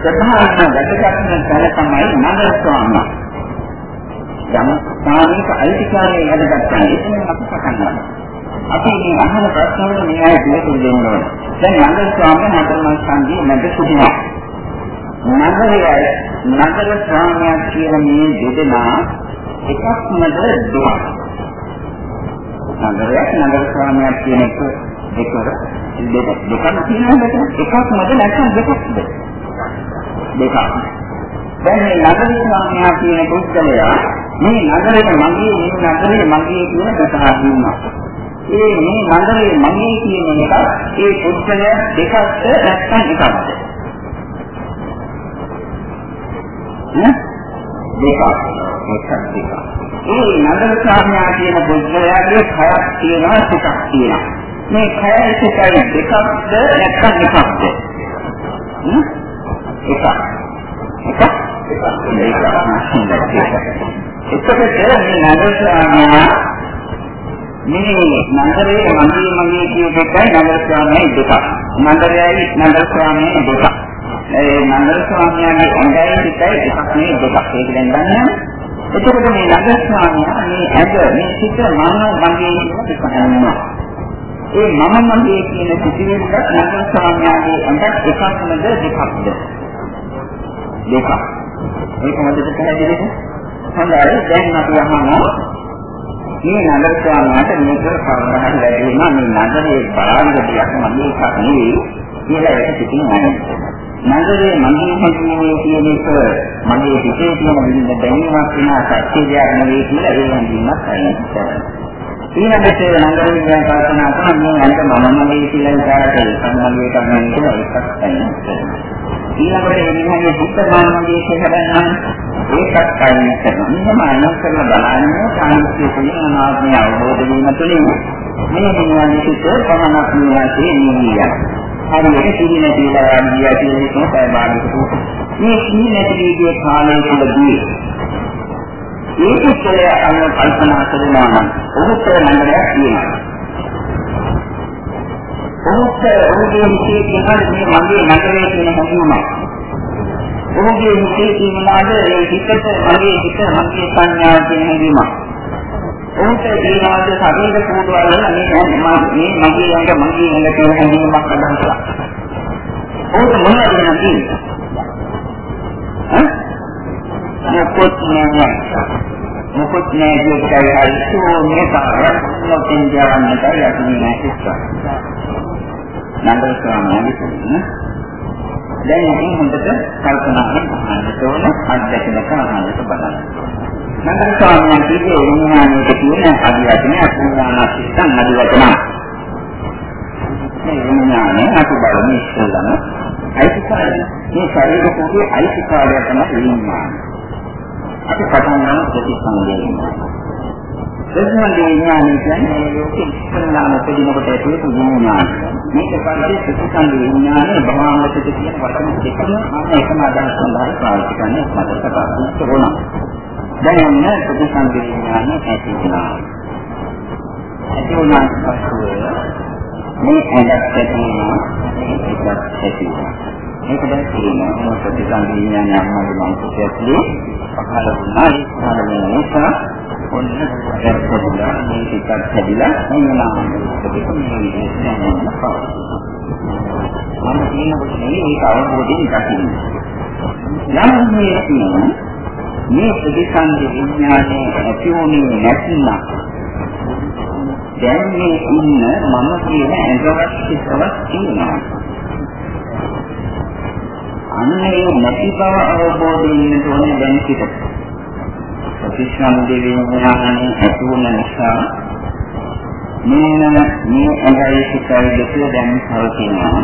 ප්‍රධාන වැදගත්ම තැන තමයි නගර ස්වාමීන් යම් සාමික අයිතිකාරය වැඩගත්තා. ඒක අපි පටන් අපි මේ අහන ප්‍රශ්න වල මේ අය පිළිතුරු දෙන්න ඕනේ. දැන් නගර ස්වාමීන් හතරමල් සංගී මැද සිටිනවා. නගරයයි නගර ස්වාමීන් කියන මේ දෙදෙනා එකක්මද දෙකක්. නගරයක් නගර ස්වාමීන් කියන එක දෙකර දෙක දෙකක් තියෙනවද එකක්මද නැත්නම් දෙකක්ද? දෙකක්. දැන් මේ නගර ස්වාමීන් කියන පුද්ගලයා මේ නගරේ මගේ මේ නගරේ මගේ කියන කතාවක් දුන්නා. ඒ මේ නගරේ මගේ කියන එක ඒ පුද්ගලයා දෙකක්ද නැත්නම් එකක්ද? දෙකක්. එකක් දෙකක්. ඒ නගර ස්වාමීන් කියන පුද්ගලයාගේ කයක් තියෙනවා සිතක් තියෙනවා. මේ කය සිතයි දෙකක්ද නැත්නම් එකක්ද? එකක්. එකක්. එකක්. එතකොට මේ නගර ස්වාමීන් මේ නගරේ මගේ මගේ කියන එකයි නගර ස්වාමීන් දෙකක්. නගරයයි නගර ස්වාමීන් දෙකක්. ඒ නගර ස්වාමීන්ගේ ඇඟයි සිතයි එකක් නේ දෙකක්. ඒක දැන් ගන්න. එතකොට මේ නගර ස්වාමීන් මේ ඇඟ මේ සිත මම මගේ කියන දෙකක්. ඒ මම මගේ කියන සිතිවිල්ල නගර ස්වාමීන්ගේ ඇඟත් එකක්මද දෙකක්ද? දෙකක්. ඒක මොකද පැහැදිලිද? හොඳයි දැන් අපි අහනවා මේ නගර ස්වාමීන්ට මේක කරුණාහරි වැඩි වෙනවා මේ නගරේ බලන්න දෙයක් මගේ එකක් නෙවෙයි කියලා ඒක පිටින් නැහැ. නගරේ මගේ හැදීමේ කියන එක මගේ පිටේ තියෙන විඳ දැනීමක් වෙන සත්‍යයක් නෙවෙයි කියලා ඒ හැඟීමක් අයින් කරනවා. ඊළඟට නගරේ ගැන කල්පනා කරන මේ අන්ත මම මගේ කියලා විචාරකේ සම්මගේ කරන්නේ කියලා එකක් අයින් කරනවා. ඊළඟට එන්නේ බුද්ධ මානවයේ කියලා ඒකත් අයින් කරනවා. මෙහෙම අයින් කරලා බලන්නේ සාහිත්‍ය කියන අනාත්මය අවබෝධ වීම තුළින් මේ විඥානයේ සිට පමණක් නිවාසයේ නිවිය. හරියට සිහින කියලා යන්නේ කියන එක තමයි බාහිර මේ සිහින නැතිගේ කාලය තුළදී ඒකේ අනුව කල්පනා කරනවා නම් ඔහුට නන්දරයක් තියෙනවා. ඔහුට ඔහුගේ හිතේ තියෙන මේ මගේ නගරයේ තියෙන හැඟීමක් ඔහුගේ හිතේ තියෙනවාද ඒ හිතට මගේ හිත මගේ සංඥාව කියන හැඟීමක්. ඔහුට තියෙනවාද ශරීර කෝඩවල මේ මේ මගේ ඇඟ මගේ ඇඟ කියන හැඟීමක් අදහසක්. ඔහුට මොනවද කියන්නේ? ඈ? මොකොත් නෑ. මොකොත් නෑ කියයි හරි ශූන්‍ය කාර්යයක් නොකින් ජවන්නට යන්නේ නැහැ. නන්ද ස්වාමීන් වහන්සේ දැන් ඉතින් හොඳට කල්පනාවෙන් අහන්නට ඕන අත්දැකීමක අහන්නට බලන්න. නන්දර ස්වාමීන් වහන්සේගේ විඥානයේ තියෙන අධ්‍යාත්මය අසුනාන සිත්තන් අධිවචන. මේ විඥානය අපි බලමු ඉස්සෙල්ලාම අයිතිකාරය. මේ ශරීර කෝපයේ අයිතිකාරය තමයි විඥානය. අපි පටන් ගන්න ප්‍රතිසංවේදනය. ප්‍රතිසංවේදනය කියන්නේ ලෝකෙ ඉස්සෙල්ලාම උපදිනකොට ඇති වෙන විඥානය. මේක පරිදි ප්‍රතිසංග විඥානයේ භවංගසිත කියන වචන දෙකම මම එකම අදහස් සඳහා පාවිච්චි කරන්නේ මට කතාවක් වුණා. දැන් ඔන්න ප්‍රතිසංග විඥානය ඇති වෙනවා. ඇති වුණාට පස්සේ මේ ඇඟත් ඇති වෙනවා ඒකත් ඇති වෙනවා. මේක දැන් තියෙනවා ප්‍රතිසංග විඥානය අම්මගේ මනසට ඇතුලේ පහළ වුණා ඒ කාරණේ නිසා ඔන්න දැක්කදලා මේ ටිකක් හැදිලා එනවා මේක මේ විදිහට යනවා මම කියනකොට නෙවෙයි ඒක අවබෝධයෙන් දකින්න යම් හේතුන මේ ප්‍රතිසන්දි විඥානයේ ඇති වුණේ නැතිනම් දැන් මේ ඉන්න මම කියන ඇඟවත් සිතවත් තියෙනවා. අන්නේ නැති බව අවබෝධයෙන් ඉන්න ඕනේ දැන් සිතට ප්‍රතිසන්දි විඥානයේ ඇති වුණ නිසා මේන මේ ඇඟයි සිතයි දෙක දැන් පවතිනවා.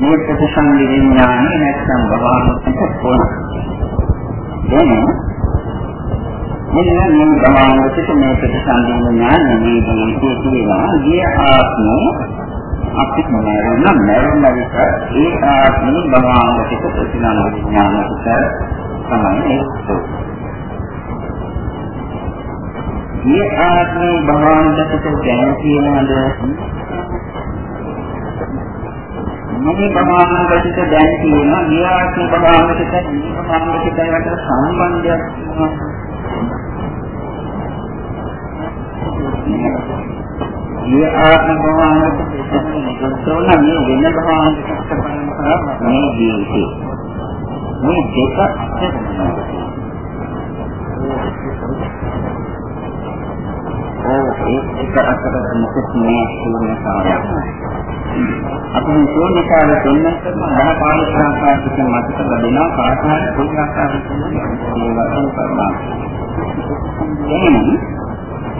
මේ ප්‍රතිසන්දි විඥානය නැත්නම් භවනාවට පොන දැන් මෙන්න මේ භවනාවට මේ ප්‍රතිසන්දි විඥානය මේ ජීවිතයේ තියෙනවා ගිය ආත්මේ අපි මරණ මරණ විට ඒ ආත්මේ භවනාවට ප්‍රතිසන්දි විඥානයට තමයි ඒක මේ ආත්මේ භවන්තකට දැන කියනවාද? මේ භවන්තකට දැන කියනවා මේ ආත්මේ භවන්තකට මේ භවන්තකට යට සම්බන්ධයක් මේ ආත්ම භවන්තකට තෝරන මේ වෙන භවන්තකට පරම්පරාව මේ ජීවිතේ මේ දෙක අතර ඒක අතර මොකද මේ ශූන්‍යතාවය. අපි මේ ශූන්‍යතාවය දෙන්න කරන දහ පාලක ආකාරයකින් මතක ලැබෙනවා කාර්යකාර කොයි ආකාරයකින් මේ වශයෙන් කරනවා. එහෙනම්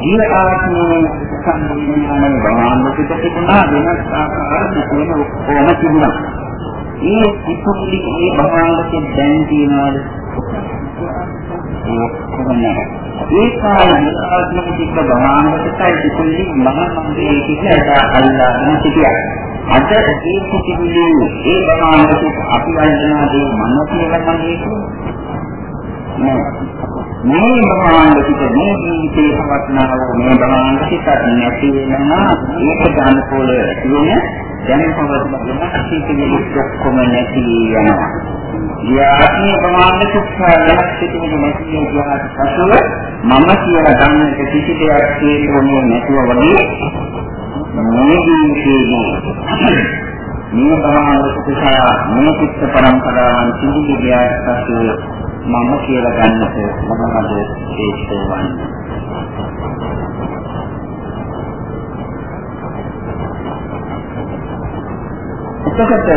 ජීව ආත්මයේ සම්මුතියන බවන්දිත තිබුණා වෙනස් ආකාරයකින් ඔක්කොම තිබුණා. මේ ඉක්කොලි මේ බවන්දිත දැන් තියනවාද? ඒක කොහොමද? ඒ කාලේ ආත්මික චිත්ත බ්‍රහ්මාණයටයි සිතුවිලි මහානන්දේ කියලා අල්ලාගෙන සිටියා. අද ඒ සිතුවිලි ඒ බ්‍රහ්මාණයට අපි අල්ලනාදී මන කියලා මගේ මේ බ්‍රහ්මාණයට මේ ජීවිතේ පවත්නාව මේ බ්‍රහ්මාණයට නැති වෙනවා ඒකට අනුකූල වෙන දැන් පවතින වෙනස් සිතුවිලි ඔක්කොම නැති වෙනවා. යාත්මී ප්‍රමාණ සුඛාලයක් සිටින නැති කියලාට පසුව මම කියලා ගන්න කිසි දෙයක් හේතුවන්නේ නැතුව වගේ මේ ජීවිතේදී මේ ප්‍රමාණ සුඛා මේ චිත්ත පරම්පරාවන් සිදුවි ගියාට පසුව මම කියලා ගන්නට මොනවද හේතු වන්නේ එතකොට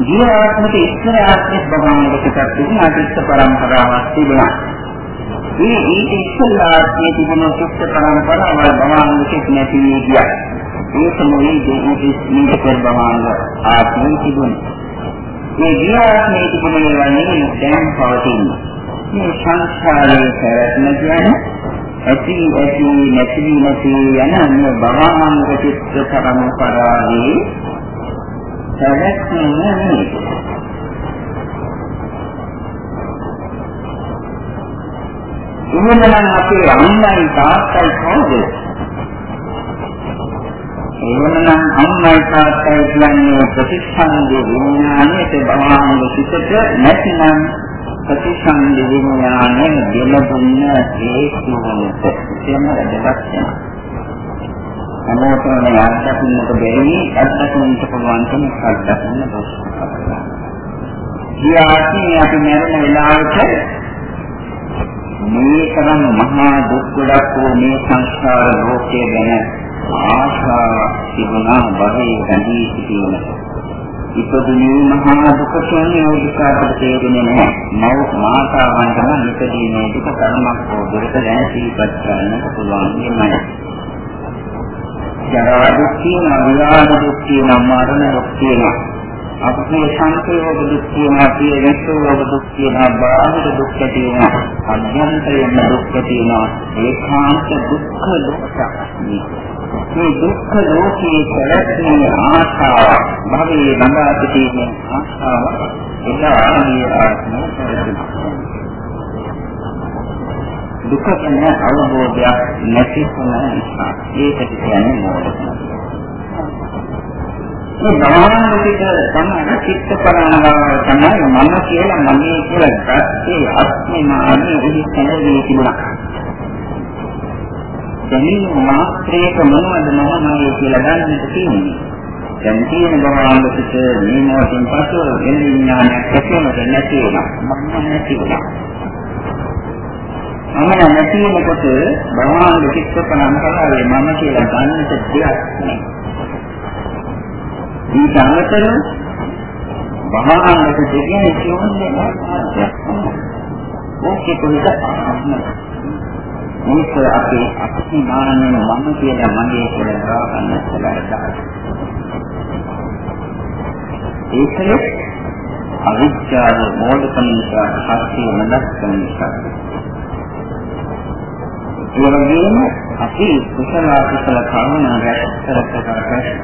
ජීවාත්මක ඉස්සර ආත්මයක් භවනාවකට තිබුණ අතිස්ස පරම්පරාවක් තිබුණා. මේ ඊට ඉස්සර ආත්මයේ තිබුණ සුත්ත පරම්පරාව භවනාවකට නැති ගියා. ඒ තමයි දෙවියන් මේක භවනාව ආත්මය තිබුණේ. මේ ජීවාත්මයේ තිබුණ ඒවානේ දැන් පවතින්නේ. මේ සංස්කාරයේ පැවැත්ම කියන්නේ ඇති ඇති නැති නැති යන මේ භවනාවක චිත්ත පරම්පරාවේ පැවැත්ම නෙමෙයි. එහෙමනම් අපේ අම්මයි තාත්තයි කවුද? එහෙමනම් අම්මයි තාත්තයි කියන්නේ ප්‍රතිසන්දි විඥානයේ බවහාංග සිතට නැතිනම් ප්‍රතිසන්දි විඥානයේ දෙලබුන්න ඒ කියනක එතන වැඩක් වෙනවා. හැමෝටම අත්දකින්නට බැරි අත්දකින්නට පුළුවන් කෙනෙක් අත්දකින්න බෑ. ඊයාටි අපි මරණ වෙලාවට මේ තරම් මහා දුක් ගොඩක් වූ මේ සංස්කාර ලෝකයේ ගැන ආශාවක් තිබුණා බවේ ගැඳී සිටීම. ඉපදුනේ මහා දුක කියන්නේ ඔබට තේරෙන්නේ නැහැ. මව මාතාවන්ටම නිකදීනේ දුක කර්මක් හෝ දුරට දැන සිහිපත් කරන්නට පුළුවන් වෙනයි. ජරා දුක් තියෙනවා, විරාග දුක් තියෙනවා, මරණ දුක් තියෙනවා. අපේ සංකේයෝග දුක් තියෙනවා, පියවෙස්සෝග දුක් තියෙනවා, බාහිර දුක් තියෙනවා, අභ්‍යන්තරයෙන් දුක් තියෙනවා. ඒකාන්ත දුක්ඛ ලෝකයක්. මේ දුක්ඛ ලෝකයේ පැවැත්මේ ආශාව, භවයේ ළඟා සිටීමේ ආශාව, ඒක ආනිය ආත්මය කරගන්නවා. දුක ගැන අවබෝධයක් නැති වන නිසා ඒකට කියන්නේ මෝඩකම. මේ භවනාවික තමයි චිත්ත පරණාව තමයි මම කියලා මගේ කියලා ගත්තේ අත්මේ මාන්නේ උදි සැලවී තිබුණා. දැනීම මාත්‍රයක මොනවද මොනවද කියලා ගන්නට තියෙන්නේ. දැන් තියෙන භවංගසිත මේ මොහොතින් පසු වෙන විඥානයක් ඇතිවෙන්නේ නැති වෙනවා. මම නැති වෙනවා. මම නැති වෙනකොට භවංග චිත්ත පරම්පරාවේ මම කියලා ගන්නට දෙයක් නැහැ. ඊට අමතරව භවංගක දෙවියන් කියන්නේ නැහැ. ඕකේ කොහෙද මේක අපේ අතිමානන මම කියලා මගේ කියලා ගන්න සලකලා ඒකේ අවිද්‍යාව මෝඩකම නිසා හස්තිය මනස්කම නිසා ඒ වගේම අපි කුසල අකුසල කර්ම රැස් කර කර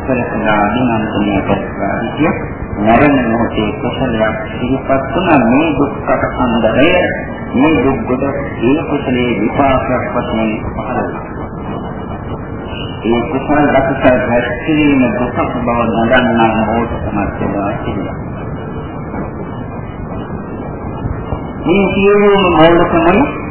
කර කර අදිනන්තනිය කරලා විදිය මරණ මොහොතේ කුසලයක් සිහිපත් වුණා මේ දුක්ඛ අන්දරය මේ දුක් කොට ඒ කුසලයේ විපාකයක් වශයෙන් පහළ ඒ කුසල දක්ෂ හැසිරීම දුක බව නදන්නා මොහොත තමයි තියෙනවා. මේ සියලුම මූලිකමයි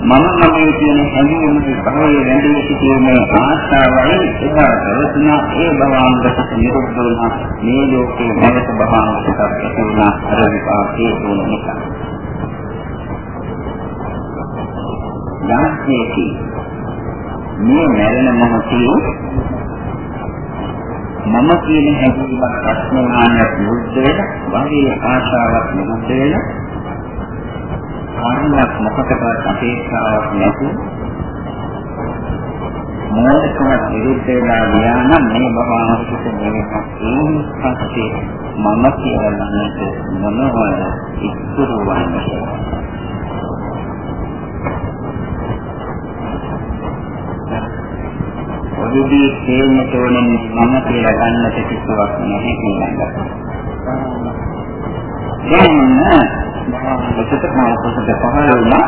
මම මගේ කියන හැඟීම භවයේ රැඳී සිටීමේ ආශාවයි එදා දවසන ඒ භවාංගක නිරුද්ධ වුණා. මේ ලෝකේ නැවත භවාංගකක් ඇති වුණා. අර විපාකයේ තුන නිසා. දාස්යේකි මේ මරණ මොහොතේ මම කියන හැඟීමක් ප්‍රශ්නාවක් නිරුද්ධ වෙන වගේ ආශාවක් නිරුද්ධ වෙන කාරණයක් මොකකටවත් අපේක්ෂාවක් නැති මොනකවත් විරුද්ධ වෙලා ගියා නම් මේ භවනාසිත මේකක් ඒ පස්සේ මම කියලා නැත මොනවද ඉතුරු වන්නේ ඔබදී තේන්න තෝරන මම කියලා ගන්නට කිසිවක් නැහැ කියනවා. දැන් එතකොට මානසික පහළ වුණා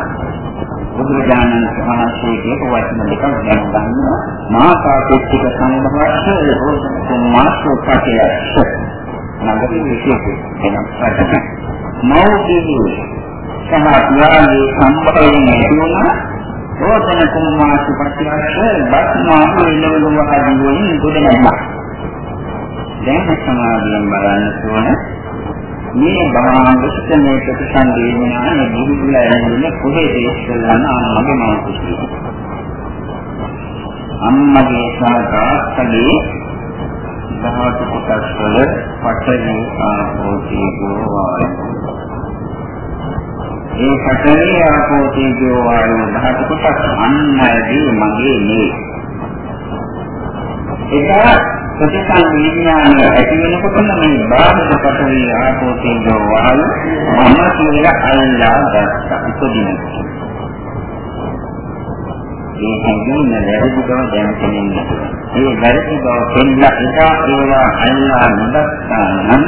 බුදුරජාණන් වහන්සේගේ වචන දෙකක් දැන් ගන්නවා මාතා පෙට්ටික සම්භාෂය රෝධන මාසෝපකය නගරේ විශේෂ වෙනස් මෞඛ්‍යයේ සහ ත්‍යාගයේ සම්බන්ධයෙන් ඇතිවන රෝධන කුමාරසුපතියස්ස බස්මාහු ඉලවලුව ආදී වලින් ගොඩනැගුණා දැන් සමාධියෙන් බලන්න ඕනේ මේ භාගිත මේ ප්‍රතිසන්දේනාන දිවිලා ඇන්නේ කොහෙද ඉස්සෙල්ලාන අම්මගේ මාකුසිය. අම්මගේ සහ තාත්තගේ දහතු කොටස් වල පඨවි ආපෝ තේජෝ වායු. ඒ පඨවි ආපෝ තේජෝ වායු දහතු කොටස් අන්නයදී මගේ නේ. ඒක ප්‍රතිසං විඥානය ඇති වෙනකොටම මේ බාහිර පටවි ආපෝ තේජෝ වායු මම කියලා අල්ලා ගත්තා උපදින. මේ හැඟීම වැරදි බව දැන තෙන්නේ. මේ වැරදි බව පෙන්න එදා ඒවා අල්ලා නොදත්තා නම්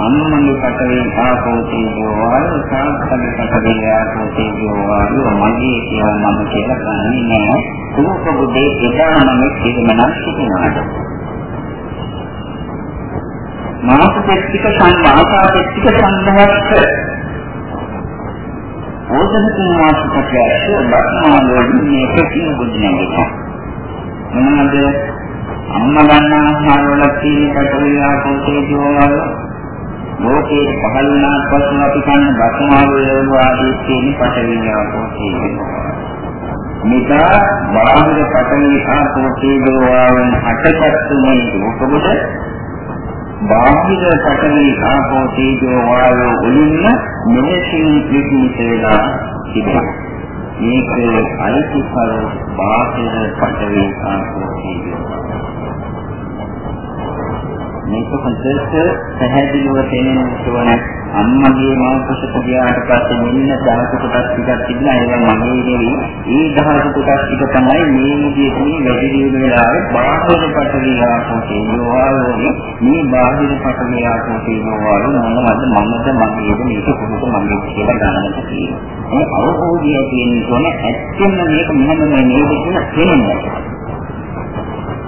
අම්මගේ පටවි ආපෝ තේජෝ වායු සාස්ත්‍රගේ පටවි ආපෝ තේජෝ වායු මගේ කියලා මම කියලා ගන්නේ නෑ. රූප බුදේ එදා මම කිසිමනම් සිටිනවාද? මාසපෙත්තික සම්මාසාපෙත්තික සම්භවස්ස ඕජනකින් වාසකත්වයක්ෂ බක්මාලෝඩි මේකකින් බුද්ධිනගිට මොනවද? අම්මා ගන්න ආහාර වල තියෙන කටවිලා පොතේ ජෝවල ලෝකේ පහළනා පසු අපි කන බක්මාලෝ වල ආදී තියෙන පටවිලා පොතේ මෙදා බාහිර පටවි ආපෝතේ ජෝවලන් හටගත්තු මේ රූපබුද බාහිර පඨවි ආපෝ තේජෝ වායෝ වලින්ම මෙලෙසින් පිටින් වෙලා තිබෙනවා. මේක අයිතිකර බාහිර පඨවි ආපෝ තේජෝ මේක හොඳට පැහැදිලිව තේරෙන්න ඕන අම්මගේ මව කුසට ගියාට පස්සේ මෙන්න දහස කොටස් ටිකක් තිබුණා ඒවා මගේ නෙවෙයි. ඒ දහස කොටස් ටික තමයි මේ විදිහට මේ වැඩි දියුණු වෙලාවේ බාහිර පටලිය ආපෝතේ යෝවාලෝනේ මේ බාහිර පටලිය ආපෝතේ යෝවාලෝ මොනවද මමද මගේද මේක කොහොමද මගේ කියලා ගන්නට තියෙන්නේ. මේ අවබෝධය තියෙනකොට ඇත්තම මේක මෙහෙම නේද කියලා තේරෙනවා.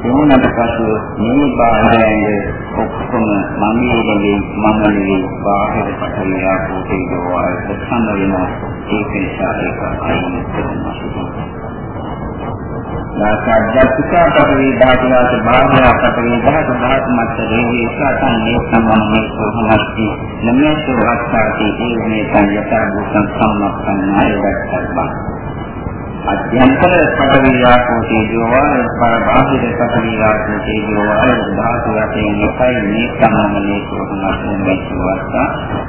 එමුණට පසු මේ බාහිරයේ ඔක්කොම මමයේ නෙවෙයි මම නෙවෙයි බාහිර පටලිය ආපෝතේ දෝවාට සම්ම වෙනවා ඒක නිසා ඒක අයින් කරනවා නාසාජ්ජත්තික පඨවි ධාතුවාස බාහ්‍ය පඨවි ධාතු ධාතු මත්තරේ ඒකතන්නේ සම්මන්නේ සෝමස්ති නමේසු වස්සාති ඒමේ සංයතා භූතං සම්මස්සන්නාය දක්ඛබ්බා අධ්‍යන්තර පඨවි ආපෝ තේජෝ වාය පර බාහිර පඨවි ආපෝ තේජෝ වාය ධාතු වශයෙන් එකයි මේ සම්මන්නේ සෝමස්ති නමේසු වස්සා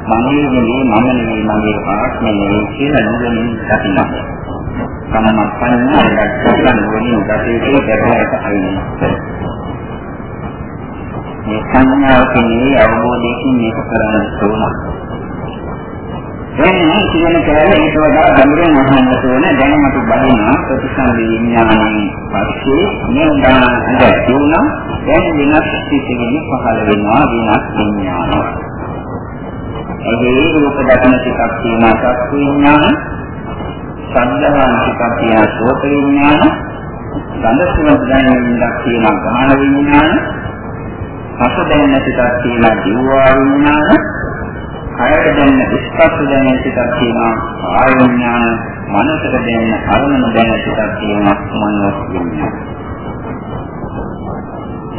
මගේ නෙමෙයි මම නෙමෙයි මගේ ආත්මය නෙමෙයි කියලා නුවණින් දකිනවා සම්මප්පන්න ලක්ෂණ වලින් ගතේ දෙකකට අයිනේ. මේ සංඥාව කියන්නේ අවබෝධයෙන් මේක කරන්න ඕන. දැන් මේ කියන කාලේ ඊට වඩා ගැඹුරින් අහන්න ඕන දැන් අපි බලන ප්‍රතිසන්දි විඥානයේ පස්සේ මේ උදාහරණ දුන්නා දැන් වෙනස් සිතිවිලි පහළ වෙනවා වෙනස් විඥානය. ඒ රූප දකින ටිකක් තියෙනවා සත්‍ය විඥාන සද්ධාන් ටිකක් තියෙන සෝත විඥාන, ගන්ධ සුවඳ දැනෙන ඉඳක් තියෙන ගාහන විඥාන, රස දැනෙන ටිකක් තියෙන ජීවා විඥාන, කයට දැනෙන ස්පර්ශ දැනෙන ටිකක් තියෙන ආය විඥාන, මනසට දැනෙන අරමුණු දැනෙන ටිකක් තියෙන මනෝ විඥාන.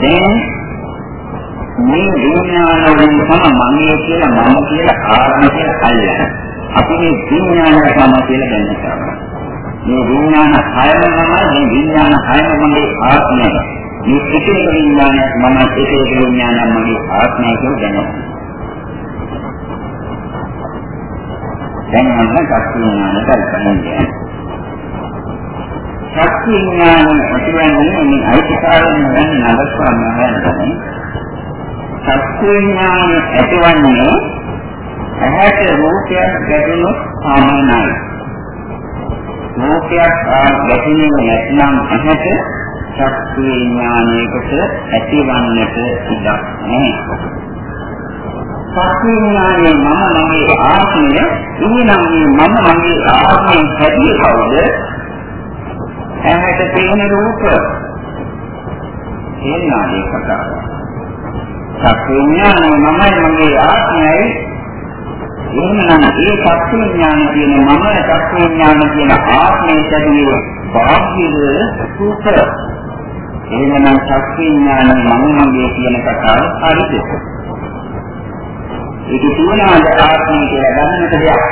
දැන් මේ විඥාන වලින් තමයි මගේ කියලා මම කියලා ආත්මය කියලා අල්ලන්නේ. අපි මේ විඥානය තමයි කියලා දැනගන්න. මේ විඥාන හයම තමයි මේ විඥාන හයම මගේ ආත්මය. මේ පිටික විඥානය මම පිටික විඥානය මගේ ආත්මය කියලා දැනගන්න. දැන් මම සත්‍යඥාන කල්පන්නේ. සත්‍යඥාන ඇතිවන්නේ මේ අයිතිකාරයෙන් වෙන නවස්වන්න වෙනදී. සත්‍යඥාන ඇතිවන්නේ ඇහැට රූපයක් ගැටුණොත් සාමාන්‍යයි. රූපයක් ගැටෙන්නේ නැත්නම් ඇහැට චක්ඛු විඥානයකට ඇතිවන්නට ඉඩක් නැහැ. චක්ඛු විඥානයේ මම මගේ ආත්මය ඉන්නම් මම මගේ ආත්මයෙන් හැදී කවුද? ඇහැට තියෙන රූප. එන්නාගේ කතාව. චක්ඛු විඥානය මමයි මගේ ආත්මයයි එහෙනම් ඒ සත්‍ය විඥාන කියන මම සත්‍ය විඥාන කියන ආත්මයේ සැදී බාහිර සුඛ එහෙනම් සත්‍ය විඥාන මම මගේ කියන කතාව හරිද ඒක තුනාද ආත්මය කියලා ගන්නට දෙයක්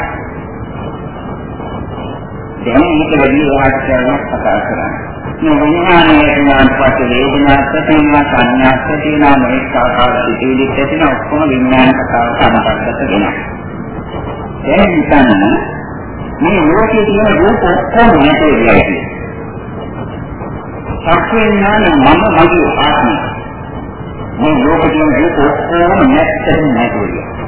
දැන් මේක වැඩි වහට කතා කරන්නේ මේ විඥානයේ විඥාන පස්සේ වේදනාත් තියෙනවා සංඥාත් තියෙනවා මේක ආකාර සිතිවිලිත් තියෙනවා ඔක්කොම විඥාන කතාව සම්බන්ධ වෙනවා දැන් හිතන්න මේ ලෝකයේ තියෙන රූප ඔක්කොම නැති වෙලා තියෙනවා. සත්‍යඥාන මම මගේ ආත්මය. මේ ලෝකයේ රූප ඔක්කොම නැත්තේ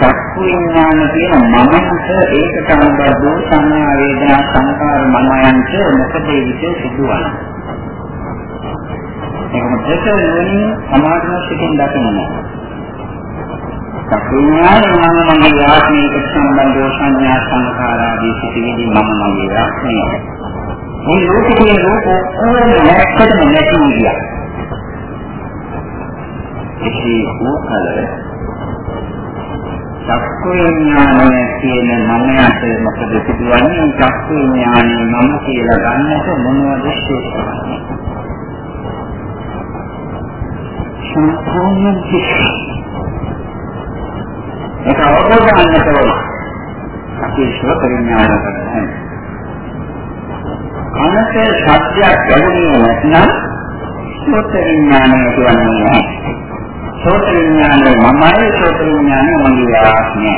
නැතුව. සත්‍යඥාන කියන මමකට ඒකට අනුබද්ධ සංඥා වේදනා සංකාර මනයන්ට මොකද ඒ විදිහට සිදුවන්නේ. ඒක මොකද නුවණින් සමාධිමත් දකිනවා. විඥානය මම මගේ ආත්මයකට සම්බන්ධව සංඥා සංඛාරාදී සිටිවිදි මම මගේ ආත්මය. මේ ලෝකයේ රූප ඕන නැත්තටම නැති විදිය. ඒ මොකද? චක්කු විඥානය කියන මමයට මොකද සිදුවන්නේ? චක්කු විඥානය මම කියලා ගන්නට මොනවද ශේෂ්ඨ? සම්පූර්ණ ඒක අවබෝධ කරගන්නට ඕන. අපි ශ්‍රෝත විඥානය කරන්නේ. කනට ශබ්දයක් ලැබුණේ නැත්නම් ශ්‍රෝත විඥානය කියන්නේ නැහැ. ශ්‍රෝත විඥානය මමයි ශ්‍රෝත විඥානය මගේ ආත්මය.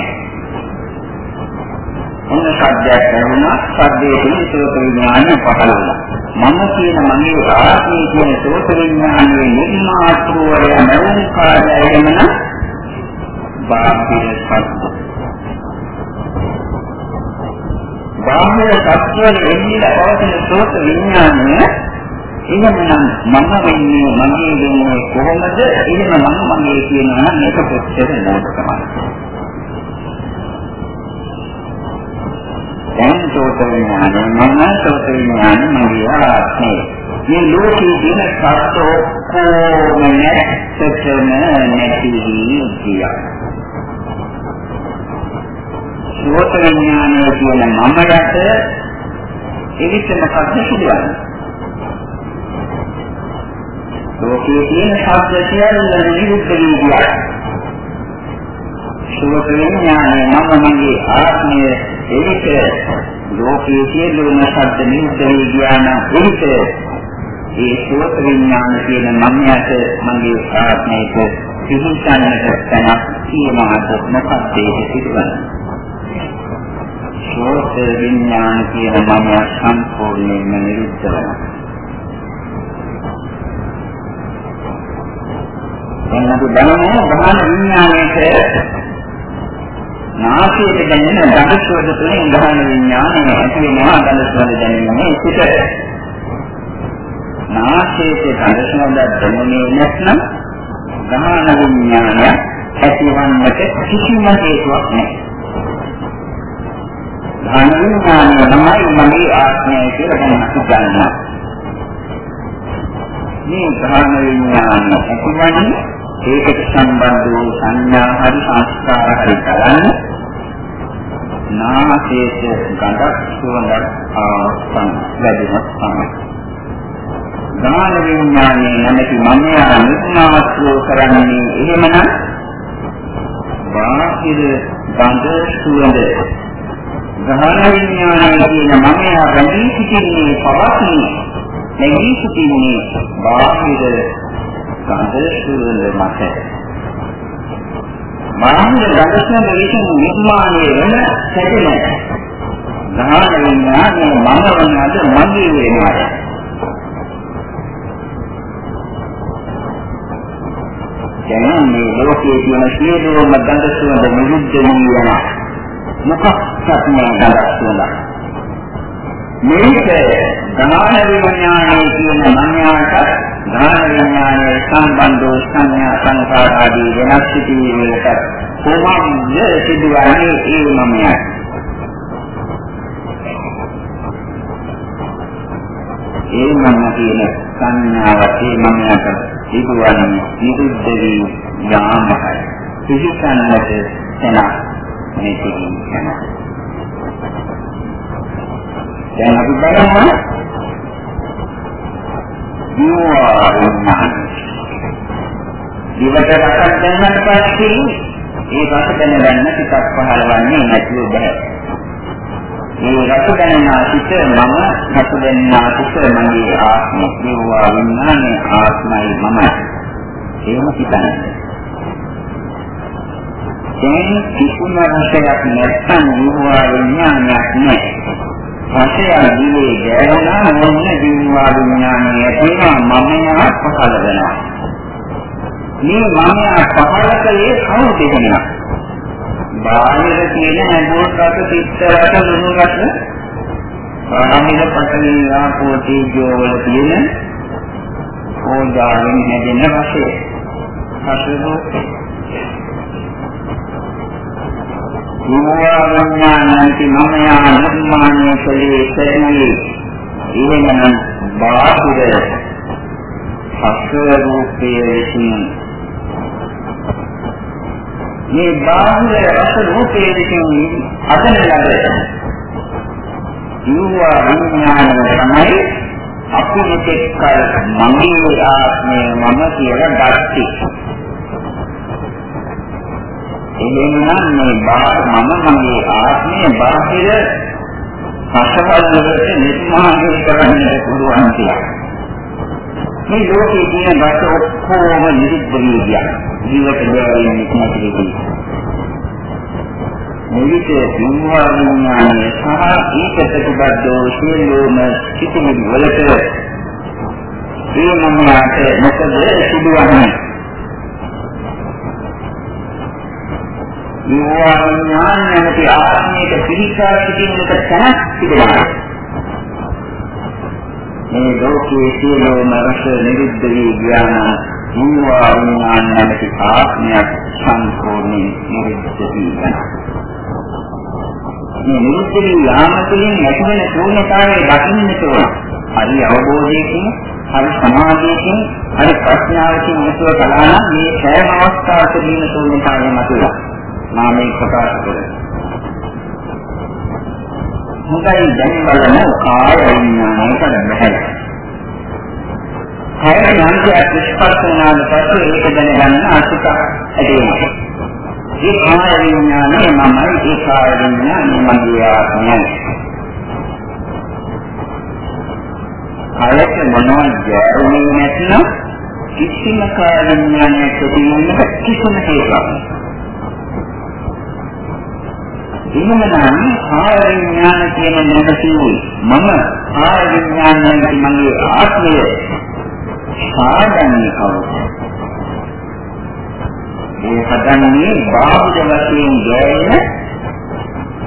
මොන ශබ්දයක් ලැබුණා ශබ්දයේ තියෙන ශ්‍රෝත විඥානය පහළ වුණා. මම කියන මගේ ආත්මය කියන ශ්‍රෝත විඥානයේ නිර්මාත්‍රවය නැවුම් කාර්යයම නම් බාහිර සත්‍ය. බාහිර සත්‍යවල එන්නේ පවතින සෝත විඥානය එහෙමනම් මම වෙන්නේ මගේ වෙන්නේ කොහොමද? එහෙම මම මගේ කියනවා නම් මේක කොච්චර නෝතකමද? දැන් සෝත විඥානය මම සෝත විඥානය මගේ ආත්මය. මේ ලෝකයේ දින සත්‍ය ඔක්කොම නැත්තටම නැති කියා. සෝත විඥානය කියන මමකට එවිට මොකක්ද සිදුවන්නේ? ලෝකයේ තියෙන ශබ්ද සියල්ල නිරුද්ධ වී ගියා. සුවප විඥානය මම මගේ ආත්මය එවිට ලෝකයේ සියලුම ශබ්ද නිරුද්ධ වී ගියා නම් එවිට ඒ සුවප විඥාන කියන මමයට මගේ ආත්මයට පිහිටන්නට තැනක් සීමාවක මොකක්ද ඒක සිදුවන්නේ. සුවප විඥාන කියන මම සම්පූර්ණයෙන්ම නිරුද්ධ වෙනවා. දැන් අපි බලමු බ්‍රහ්ම විඥානයේ නාසයට දැනෙන ගඳ සුවඳ තුළින් බ්‍රහ්ම විඥානය ඇති වෙනවා ගඳ සුවඳ දැනෙන්නේ සිට. නාසයට ගඳ සුවඳ දැනෙන්නේ නැත්නම් බ්‍රහ්ම විඥානය ඇතිවන්නට කිසිම හේතුවක් නැහැ. බ්‍රහ්ම විඥානය තමයි මගේ ආත්මය කියලා දැන් අපි ගන්නවා. මේ බ්‍රහ්ම විඥානය ඇතිවන්නේ ඒකට සම්බන්ධ වූ සංඥා හරි සංස්කාර හරි කරන්න නාසයේට ගඳක් සුවඳක් ආසන් ලැබෙනවා තමයි. ඥාන විඥානයේ නැති මමයා නිර්මාත්‍රෝ කරන්නේ එහෙමනම් බාහිර ගඳ සුවඳ ඥාන විඥානයේ කියන මමයා රැඳී සිටින්නේ පවතින්නේ නැගී සිටින්නේ බාහිර සංදේශුවල මත. මානව දර්ශන විසින් නිර්මාණය වෙන සැකන ධාන විඥානය මම වන්නද මගේ වෙනවා. දැන් මේ ලෝකයේ තියෙන සියලුම දඬුවම නිරුද්ධ වී යනවා. මොකක්වත් නෑ දඬුවම මේක ධාන විඥානයේ කියන මන්යාට ඥාන විඥානයේ සම්බන්ධ සංඥා සංකාර ආදී වෙනස් සිටීමකට කොහොමද සිදුවන්නේ ඒ මමයි. ඒ මම කියන සංඥාව ඒ මමයට සිදුවන්නේ නිරුද්ධ වී යාමයි. සිහිකන්නට තැන මේ සිටින් යන. දැන් අපි බලමු ජීවා විඥාන. ජීවිත රසක් දැනගන්න පස්සේ ඒ රස දැනගන්න ටිකක් පහළවන්නේ නැතිව බෑ. මේ රස දැනනා සිට මම රස දැනනා සිට මගේ ආත්මය ජීවා විඥානේ ආත්මයි මමයි. එහෙම හිතන්නේ. දැන් කිසිම රසයක් නැත්නම් ජීවා විඥානයක් නැහැ. රසය දිවේ ගැරුණා මොන්න දිනවා විඥානය තියෙනවා මමයා පහළ වෙනවා. මේ මමයා පහළ කලේ කවුද කියනවා? බාහිර තියෙන හැඟුම් රස පිට රස ලුණු රස බාහිර පටවි ආපෝ තේජෝ වල තියෙන ඕජාවෙන් හැදෙන රසය. රසෝ විඥානන්ති මමයා නිර්මාණය කළේ සැදී එහෙමනම් බාහිර පස්වරූපයේ විසින්. මේ බාහිර රස රූපයේ විසින් අදන ලද ජීව විඥානය තමයි අපි මෙතෙක් කල මගේ ආත්මය මම කියලා ගත්තේ. එහෙමනම් මේ බාහිර මම මගේ ආත්මය බාහිර රසවල වලට නිර්මාණය කරන්න පුළුවන් කියලා. මේ ලෝකයේ තියෙන රස ඔක්කොම නිරුද්ධ වී ගියා. ජීවිත දෙවියන් නිකුත්කෙදී. මෙවිත දින්වා විඥානය සහ ඊට ප්‍රතිබද්ධ සියලුම සිතුවිලි වලට ඒ මනසට මොකද සිදුවන්නේ? විඥාන නැති ආත්මයක පිළිකා සිටින්නට තැනක් තිබෙනවා. මේ ලෝකයේ සියලුම රස නිරුද්ධ වී ගියාන විඥාන නැති ආත්මයක් සම්පූර්ණ නිරුද්ධ වී යනවා. මේ නිරුද්ධ වී යාම තුළින් ඇතිවන ශූන්‍යතාවයේ දකින්නට ඕන. හරි අවබෝධයකින් හරි සමාධියකින් හරි ප්‍රඥාවකින් මෙතුව කළා නම් මේ සෑම අවස්ථාවකදීම ශූන්‍යතාවය මතුවේ. නාමයෙන් ප්‍රකාශ කරනවා. හොඳයි දැන් බලමු කාය විඥානයට බහැලා. කාය කියන්නේ අන්තිමට ස්පර්ශ වුණාට පස්සේ ඒක දැනගන්න අසුක ඇති වෙනවා. ඒ කාය විඥානය මමයි ඒ කාය විඥානය මගේ ආත්මයයි. කායක මොනවද ජාරුනේ නැත්නම් කිසිම කාය විඥානයක් තිබෙන්නට කිසිම හේතුවක් එහෙමනම් කාය විඥාන කියන මොකක්ද මම කාය විඥානයේ මගේ ආත්මය සාධන්නේ කවුද? මේ හදන්නේ බාහිර වශයෙන් ගෑවෙන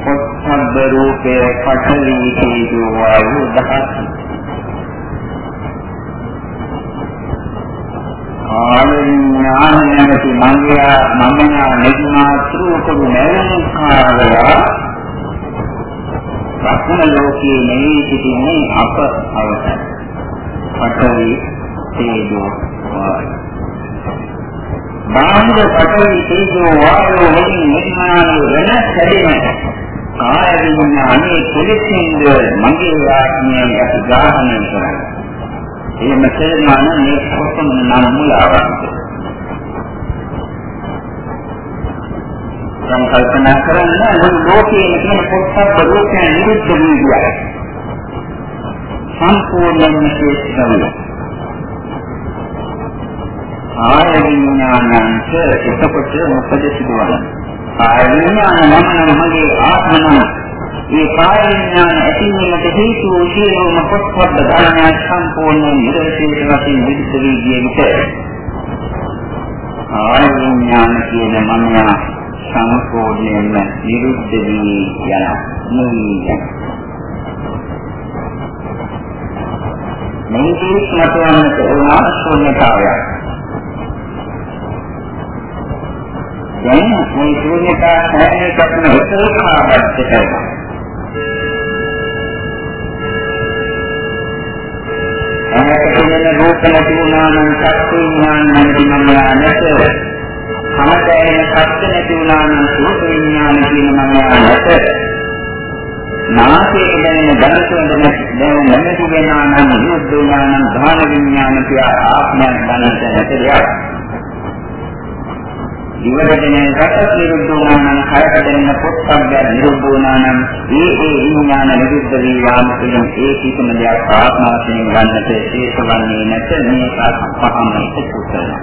පොත්සබ්බ රූපේ පඨවි තේජෝ වායු දහස් ආනන්‍යානති මංගයා මමනා නිමාත්‍රු කුරු නැරණකාරය රත්න ලෝකයේ නෙවී සිටින්නේ අප අවසන්. පඨවි තේජෝ වායු. බාහිර පඨවි තේජෝ වායු වලින් නිර්මාණය වෙන සැදෙන කාය විඥානයේ කෙලෙසින්ද මගේ ආත්මය අපි ග්‍රහණය කරන්නේ. එහෙම තේරුණා නම් මේ කොතන නම් මුලාවක්. සංකල්පනා කරන්න මුළු ලෝකයේ තියෙන පොත්පත් රූපයන් නිරුද්ධ වී ගියා. සම්පූර්ණයෙන්ම ශේෂ්ඨයි. ආය විඥානංච එතකොට මොකද සිදුවන්නේ? ආය විඥාන නම් මගේ ආත්ම නම් මේ කාය විඥාන ඇතිවීමට හේතු වූ සියලුම පොත්පත් ධර්මයන් සම්පූර්ණ නිරෝධයට වශයෙන් විදිත වී ගිය විට කාය විඥාන කියන මනස සම්පූර්ණයෙන්ම නිරුද්ධ වී යන නිවිය. මේ කිස්මතවන්නට උනා ශූන්‍යතාවයක්. දැන් මේ ශූන්‍යතාව හැම එකක්ම එකම කාර්යයක් කරනවා. ඇහැට රූප නැති වුණා නම් සත්‍ය විඥාන නැති මම නැත. කනට සත්‍ය නැති වුණා නම් රූප විඥාන කියන මම නැත. නාසයේ දැනෙන ධනසොඳ නැති නැති වෙනා නම් නිරුද්ධ විඥාන ධාන විඥාන කිය ආත්මයන් දැනට නැත දෙයක්. ඉවරදෙන රස නිරුද්ධ වුණා නම් කයට දැනෙන පොත්සබ්ද නිරුද්ධ වුණා නම් ඒ ඒ විඥාන නිරුද්ධ වී යාම තුළින් ඒ කිසිම දෙයක් ආත්ම වශයෙන් ගන්නට ශේෂවන්නේ නැත මේ පහම එකතු කරනවා.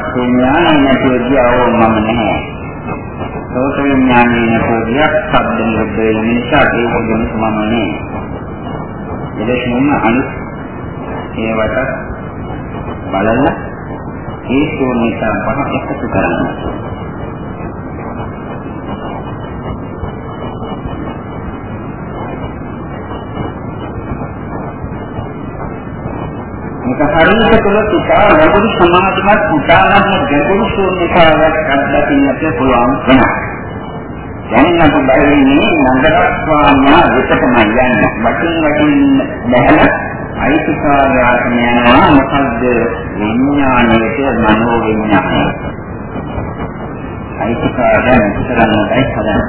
සත්‍යඥානය නැතුව ගියව මම නැහැ. සෝත විඥානය නැතුව ගියක් සබ්ද නිරුද්ධ වෙන නිසා ඒක ගැන මම නැහැ. එලෙසින්ම අනිත් ඒවට බලලා ඒ ශූන්‍යතා පහ එකතු කරන්න. මේක හරියට කළොත් ඉතා ලොකු සමාධිමත් උදාහරණ ගැඹුරු ශූන්‍යතාවයක් අත්දකින්නට පුළුවන් වෙනවා. දැන් අපි බැලුවේ නන්දරත් ස්වාමීන් වෙතටම යන්නේ. වටින් වටින් බැලලා අයිතිකාරයාටම යනවා මොකද්ද විඥානයේ මනෝ විඥානය. අයිතිකාරයන් ඉස්සරහටයි හදන්නේ.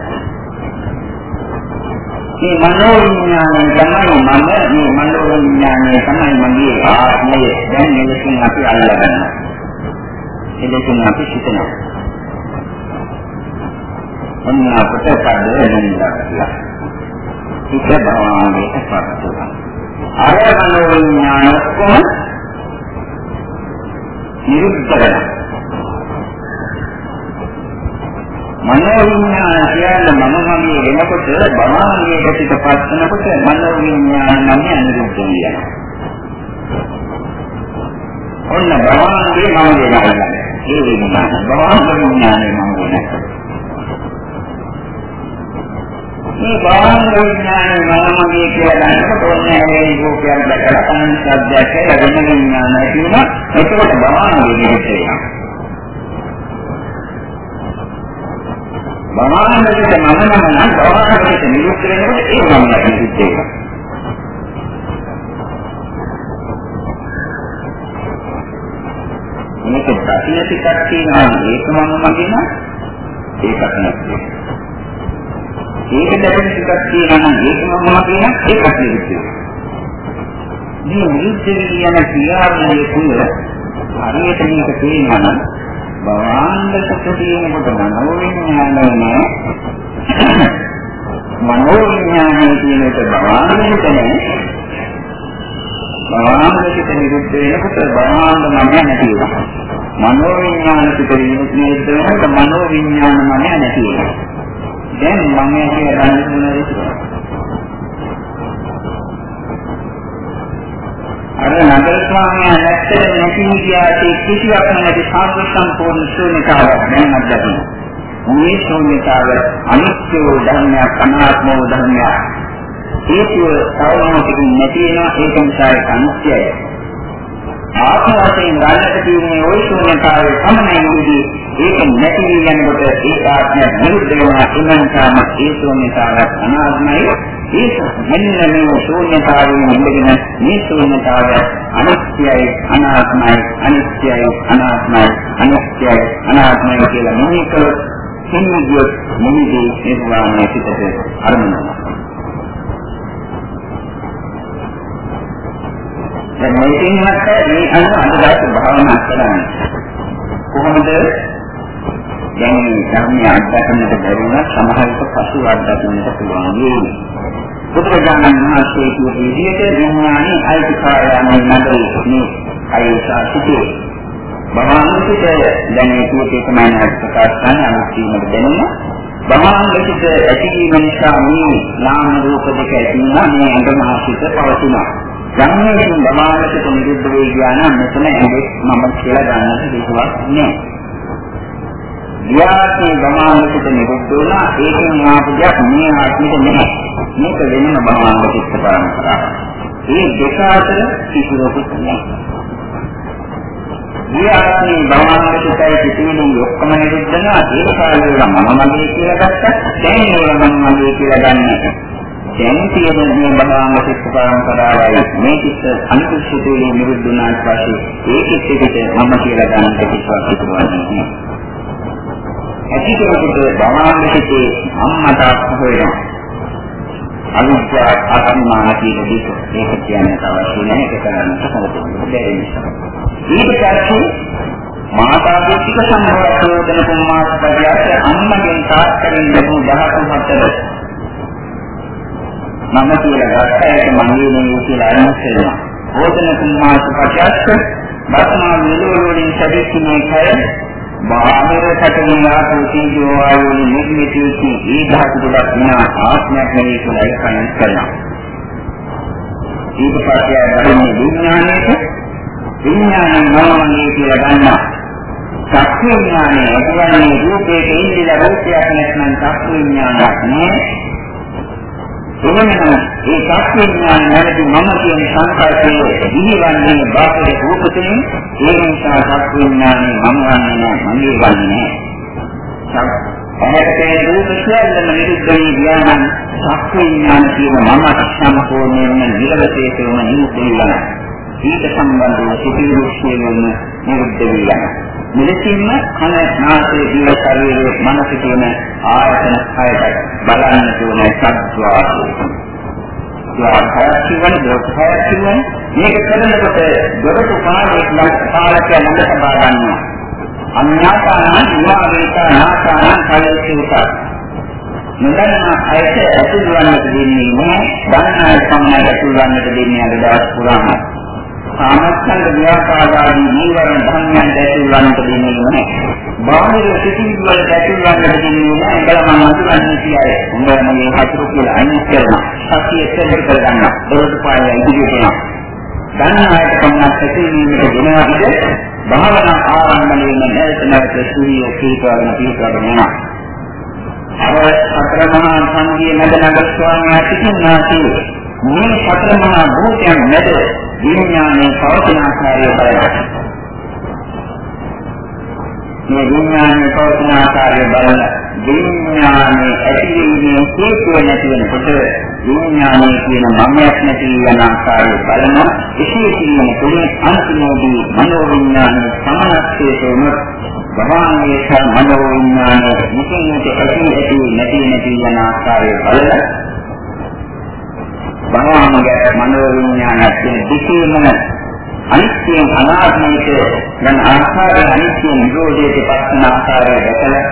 මේ මනෝ විඥානය තමයි මම මේ මනෝ විඥානය තමයි මගේ ආත්මය. දැන් මේකෙන් අපි අල්ලගන්නවා. එලෙසින් අපි හිතනවා. ඔන්න අපට පද වෙනවා කියලා. හිත භවනාවේ පත් වෙනවා. අර මනෝ විඥාන ඔක්කොම නිරුද්ධ වෙනවා. මනෝ විඥාන කියන්නේ මම මගේ වෙනකොට භවනාවේ පිටපත් වෙනකොට මනෝ විඥාන නම් අනිරුද්ධ වෙනවා. ඔන්න භවනාවේ මම වෙනවා. ඒ විඥාන භවනාවේ විඥානේ මම වෙනවා. මේ බාහිර විඥානය මනමගේ කියලා ගන්නකොට ඕනේ මේ රූපයක් දැකලා කන ශබ්දයක් කියලා වෙන විඥානය කියනවා එතකොට බාහිර විදිහට එනවා බාහිරට මම නම් නම් බාහිරට නිරුක්ත වෙනකොට ඒ මම නිරුක්ත වෙනවා. මේක ප්‍රතින ටිකක් තියෙනවා. ඒක මම මගේ නම් ඒකත් නැති ඒක දැකෙන ටිකක් තියෙනවා නම් ඒක මම කියන එකක් නෙවෙයි. මේ නිරුද්ධ කියන ක්‍රියාවලිය තුළ හරියට මේක තේරෙනවා නම් භවංග සුඛ තියෙනකොට මනෝවිඥානය නෑ. මනෝවිඥානය කියන එක භවංග සුඛ නෑ. භවංගික නිරුද්ධ වෙනකොට භවංග මම නැති වෙනවා. මනෝවිඥාන පිට නිරුද්ධ වෙනකොට මනෝවිඥාන මම නැති වෙනවා. දැන් මම කියලා ගන්න මොනවද අර නගර ස්වාමීන් වහන්සේ නැති කියාදී කිසිවක් නැති සාර්ථක සම්පූර්ණ ශූන්‍යතාවක් දැන් අත්දකින්න. මේ ශූන්‍යතාව අනිත්‍ය ධර්මයක් අනාත්ම ධර්මයක් හේතුව තවමතින් නැති වෙනවා ඒක නිසා අනිත්‍යයි. ආත්ම වශයෙන් ගන්නට තියෙන ওই ශූන්‍යතාවය සමනයි නෙවෙයි ඒක නැති වෙනකොට ඒක ආත්මය නිරුද්ධ වෙනවා. එමන්තාම ඒ ශූන්‍යතාවය අනාත්මයි. ඒක මෙන්න මේ ශූන්‍යතාවයෙන් ඉඳගෙන මේ ශූන්‍යතාවය අනිත්‍යයි අනාත්මයි අනිත්‍යයි අනාත්මයි අනිත්‍යයි අනාත්මයි කියලා මොනිකව සිංහියොත් මොනිදී නිර්වාණය පිටට අරමුණක්. දැන් මේකෙන් මත මේ අනුව අදට භාවනා කරන්නේ. කොහොමද? දැන් ධර්මය අත්දැකීමට බැරිුණා සමහරවිට පසු අත්දැකීමට පුළුවන් වෙන්නේ. බුදුරජාණන් වහන්සේ කියපු විදිහට විඥානයේ අයිතිකාරයන්ගේ නඩේ මේ අයිසාසිතේ භවංගිත දැන් මේ කීපේ තමයි ප්‍රකාශ කරන අනුස්සීමට දැනෙන භවංගිත ඇතිවීම නිසා මේ නාම රූප දෙක ඇති වෙනවා මේ අංගමහසිත පවතිනවා. ගන්නේකින් බමාලකට නිරුද්ධ වෙයි කියන මෙතන ඇඟේ මම කියලා ගන්නට දෙයක් නෑ. වියාසී බමාලකට නිරුද්ධ වුණා ඒකෙන් ආපු දෙයක් මේ ආත්මෙට නැහැ. මේක වෙනම බමාලකට පරම්පරාවක්. මේ දෙක අතර කිසිවකුත් නැහැ. වියාසී බමාලකටයි පිටිනුම් ඔක්කොම නිරුද්ධ වෙනවා ඒ කාලේ මම මගේ කියලා ගත්තා. දැන් ඒවා මම මගේ කියලා ගන්නවා. දැන් තියෙන මේ බලාංග සිත් පරම්පරාවයි මේ කිත් අනිකුත් සිතුවිලි නිරුද්ධ වුණාට පස්සේ ඒ කිත් එකට මම කියලා ගන්න කිසිවක් හිතවන්නේ ඇති කෙනෙකුට බලාංග සිතේ අම්මට හොයනවා. අවිද්‍යාව අසම්මාන කියන දෙක ඒක කියන්න අවශ්‍ය නැහැ. ඒක කරන්න සමතේ බැරි නිසා. ඊට පස්සේ මාතාගේ ටික සම්භවයෝදන කුමාරපදයට අම්මගෙන් තාත්තගෙන් ලැබුණු 14 මම කියලා ගත්ත එක මගේ නෙවෙයි කියලා අරමුණු වෙනවා. ඕතන කුමාරට පචස්ස බස්මා විලෝලෝලින් සැදෙන්නේ කය බාහිර කටගියා තීජෝ ආයෝනි නිර්මිතී ඒ ධාතු දෙකක් විනා ආත්මයක් නෙවෙයි කියලා ඒකයන් කරනවා. ඊට පස්සේ ධර්මයේ විඥානයේ විඥානය මනෝමය කියලා ගන්නවා. සත්‍ය විඥානය ඇතිවන්නේ රූපයේ ඉන්දිලා රූපයක් නැත්නම් සත්‍ය විඥානයක් නෙවෙයි එවනම් ඒ සත්‍යඥාන නැති මම කියන සංකල්පයේ දිවිවන්නේ බාහිර රූප තුලින් ඒ නිසා සත්‍යඥානේ මම වන්නේ නැහැ මගේ වන්නේ නැහැ. ඇහැට පෙනෙන රූප සියල්ලම නිරුද්ධ වී ගියානම් සත්‍යඥාන කියන මම සම්පූර්ණයෙන්ම නිරවශේෂවම නිරුද්ධ වෙනවා. ඊට සම්බන්ධව සිටින විශ්වයෙන් නිරුද්ධ වෙනවා. මෙලෙසින්ම කන නාසය දිව ශරීරයේ මනස කියන ආයතන හයට බලන්න ඕන සත්‍වාසය. ද්වාරය කියන දොස්හය කියන මේක කරනකොට දොරටු කාලයක් නම් කාලයක් ළඟ සබා ගන්නවා. අඤ්ඤාතාන විවාදේතා නාසාන කලේසිතා නොදන්නා අයට ඇතුළු වන්නට දෙන්නේ නැහැ. දන්නා අය සම්මානයට ඇතුළු වන්නට දෙන්නේ අද දවස් පුරාම. කාමච්ඡන්ද ව්‍යාපාදාදී නීවරණ ධර්මයන් දැසුලන්නට දෙන්නේ නැහැ. බාහිර සිතිවිලි වල දැසුලන්නට දෙන්නේ නැහැ. ඒකල මම අඳුරන්නේ කියයි. උඹ මගේ හතුරු කියලා අයින් කරනවා. සතිය එක්ක කරගන්න. ඒකට පාය ඉදිරියට යනවා. ගන්න ආයත පමණක් සිතිවිලිට දෙනවා විද භාවනා ආරම්භණයෙන් නැවත නැවත සූර්ය කීපාවන කීපාවන යනවා. අර සතර මහා සංගීය නද නගර ස්වාමීන් වහන්සේ මේ සතර මහා භූතයන් මැද විඥානයේ පවතින ආකාරය බලනවා. මේ විඥානයේ පවතින ආකාරය බලන විඥානයේ ඇතිවීමේ හේතුව නැති වෙනකොට විඥානයේ කියන මමයක් නැති යන ආකාරය බලන එසේ කියන තුනේ අන්තිමේදී මනෝ විඥානයේ සමානත්වයේ තුන භවංගේ සහ මනෝ විඥානයේ මුකින් මුට ඇති ඇති නැති නැති යන ආකාරය බලලා භවංග මනෝ විඥානත් දෙකේම අනිත්‍යයෙන් අනාත්මයට යන ආකාරය අනිත්‍ය නිරෝධයට පස්සන ආකාරය දැකලා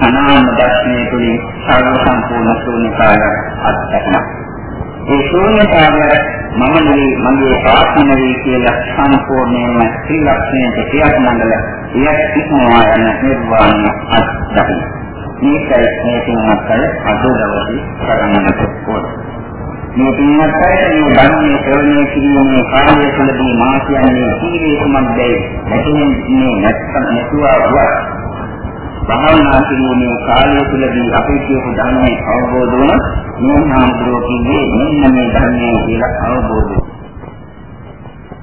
අනාත්ම දර්ශනය තුළින් සර්ව සම්පූර්ණ ශූන්‍යතාවය අත්දැකීම. ඒ ශූන්‍යතාවය මම නෙවෙයි මගේ ආත්ම නෙවෙයි කියලා සම්පූර්ණයෙන්ම ත්‍රිලක්ෂණයට ක්‍රියාත්මකල එයත් ඉක්මවා යන නිර්වාණය අත්දැකීම. මේකයි මේ තුනක් අද දවසේ කරන්නට ඕනේ. මේ පින්වත් අයට මේ ධර්මයේ ශ්‍රවණය කිරීමේ කාර්යය තුළදී මා කියන්නේ කීවේ කුමක්දයි නැතිනේ නැත්නම් නැතුවවත් භාවනා කිරීමේ කාර්යය තුළදී අපේ කියපු ධර්මයේ අවබෝධ වුණොත් මේ නාම දෝකින්නේ මෙන්න මේ ධර්මයේ කියලා අවබෝධ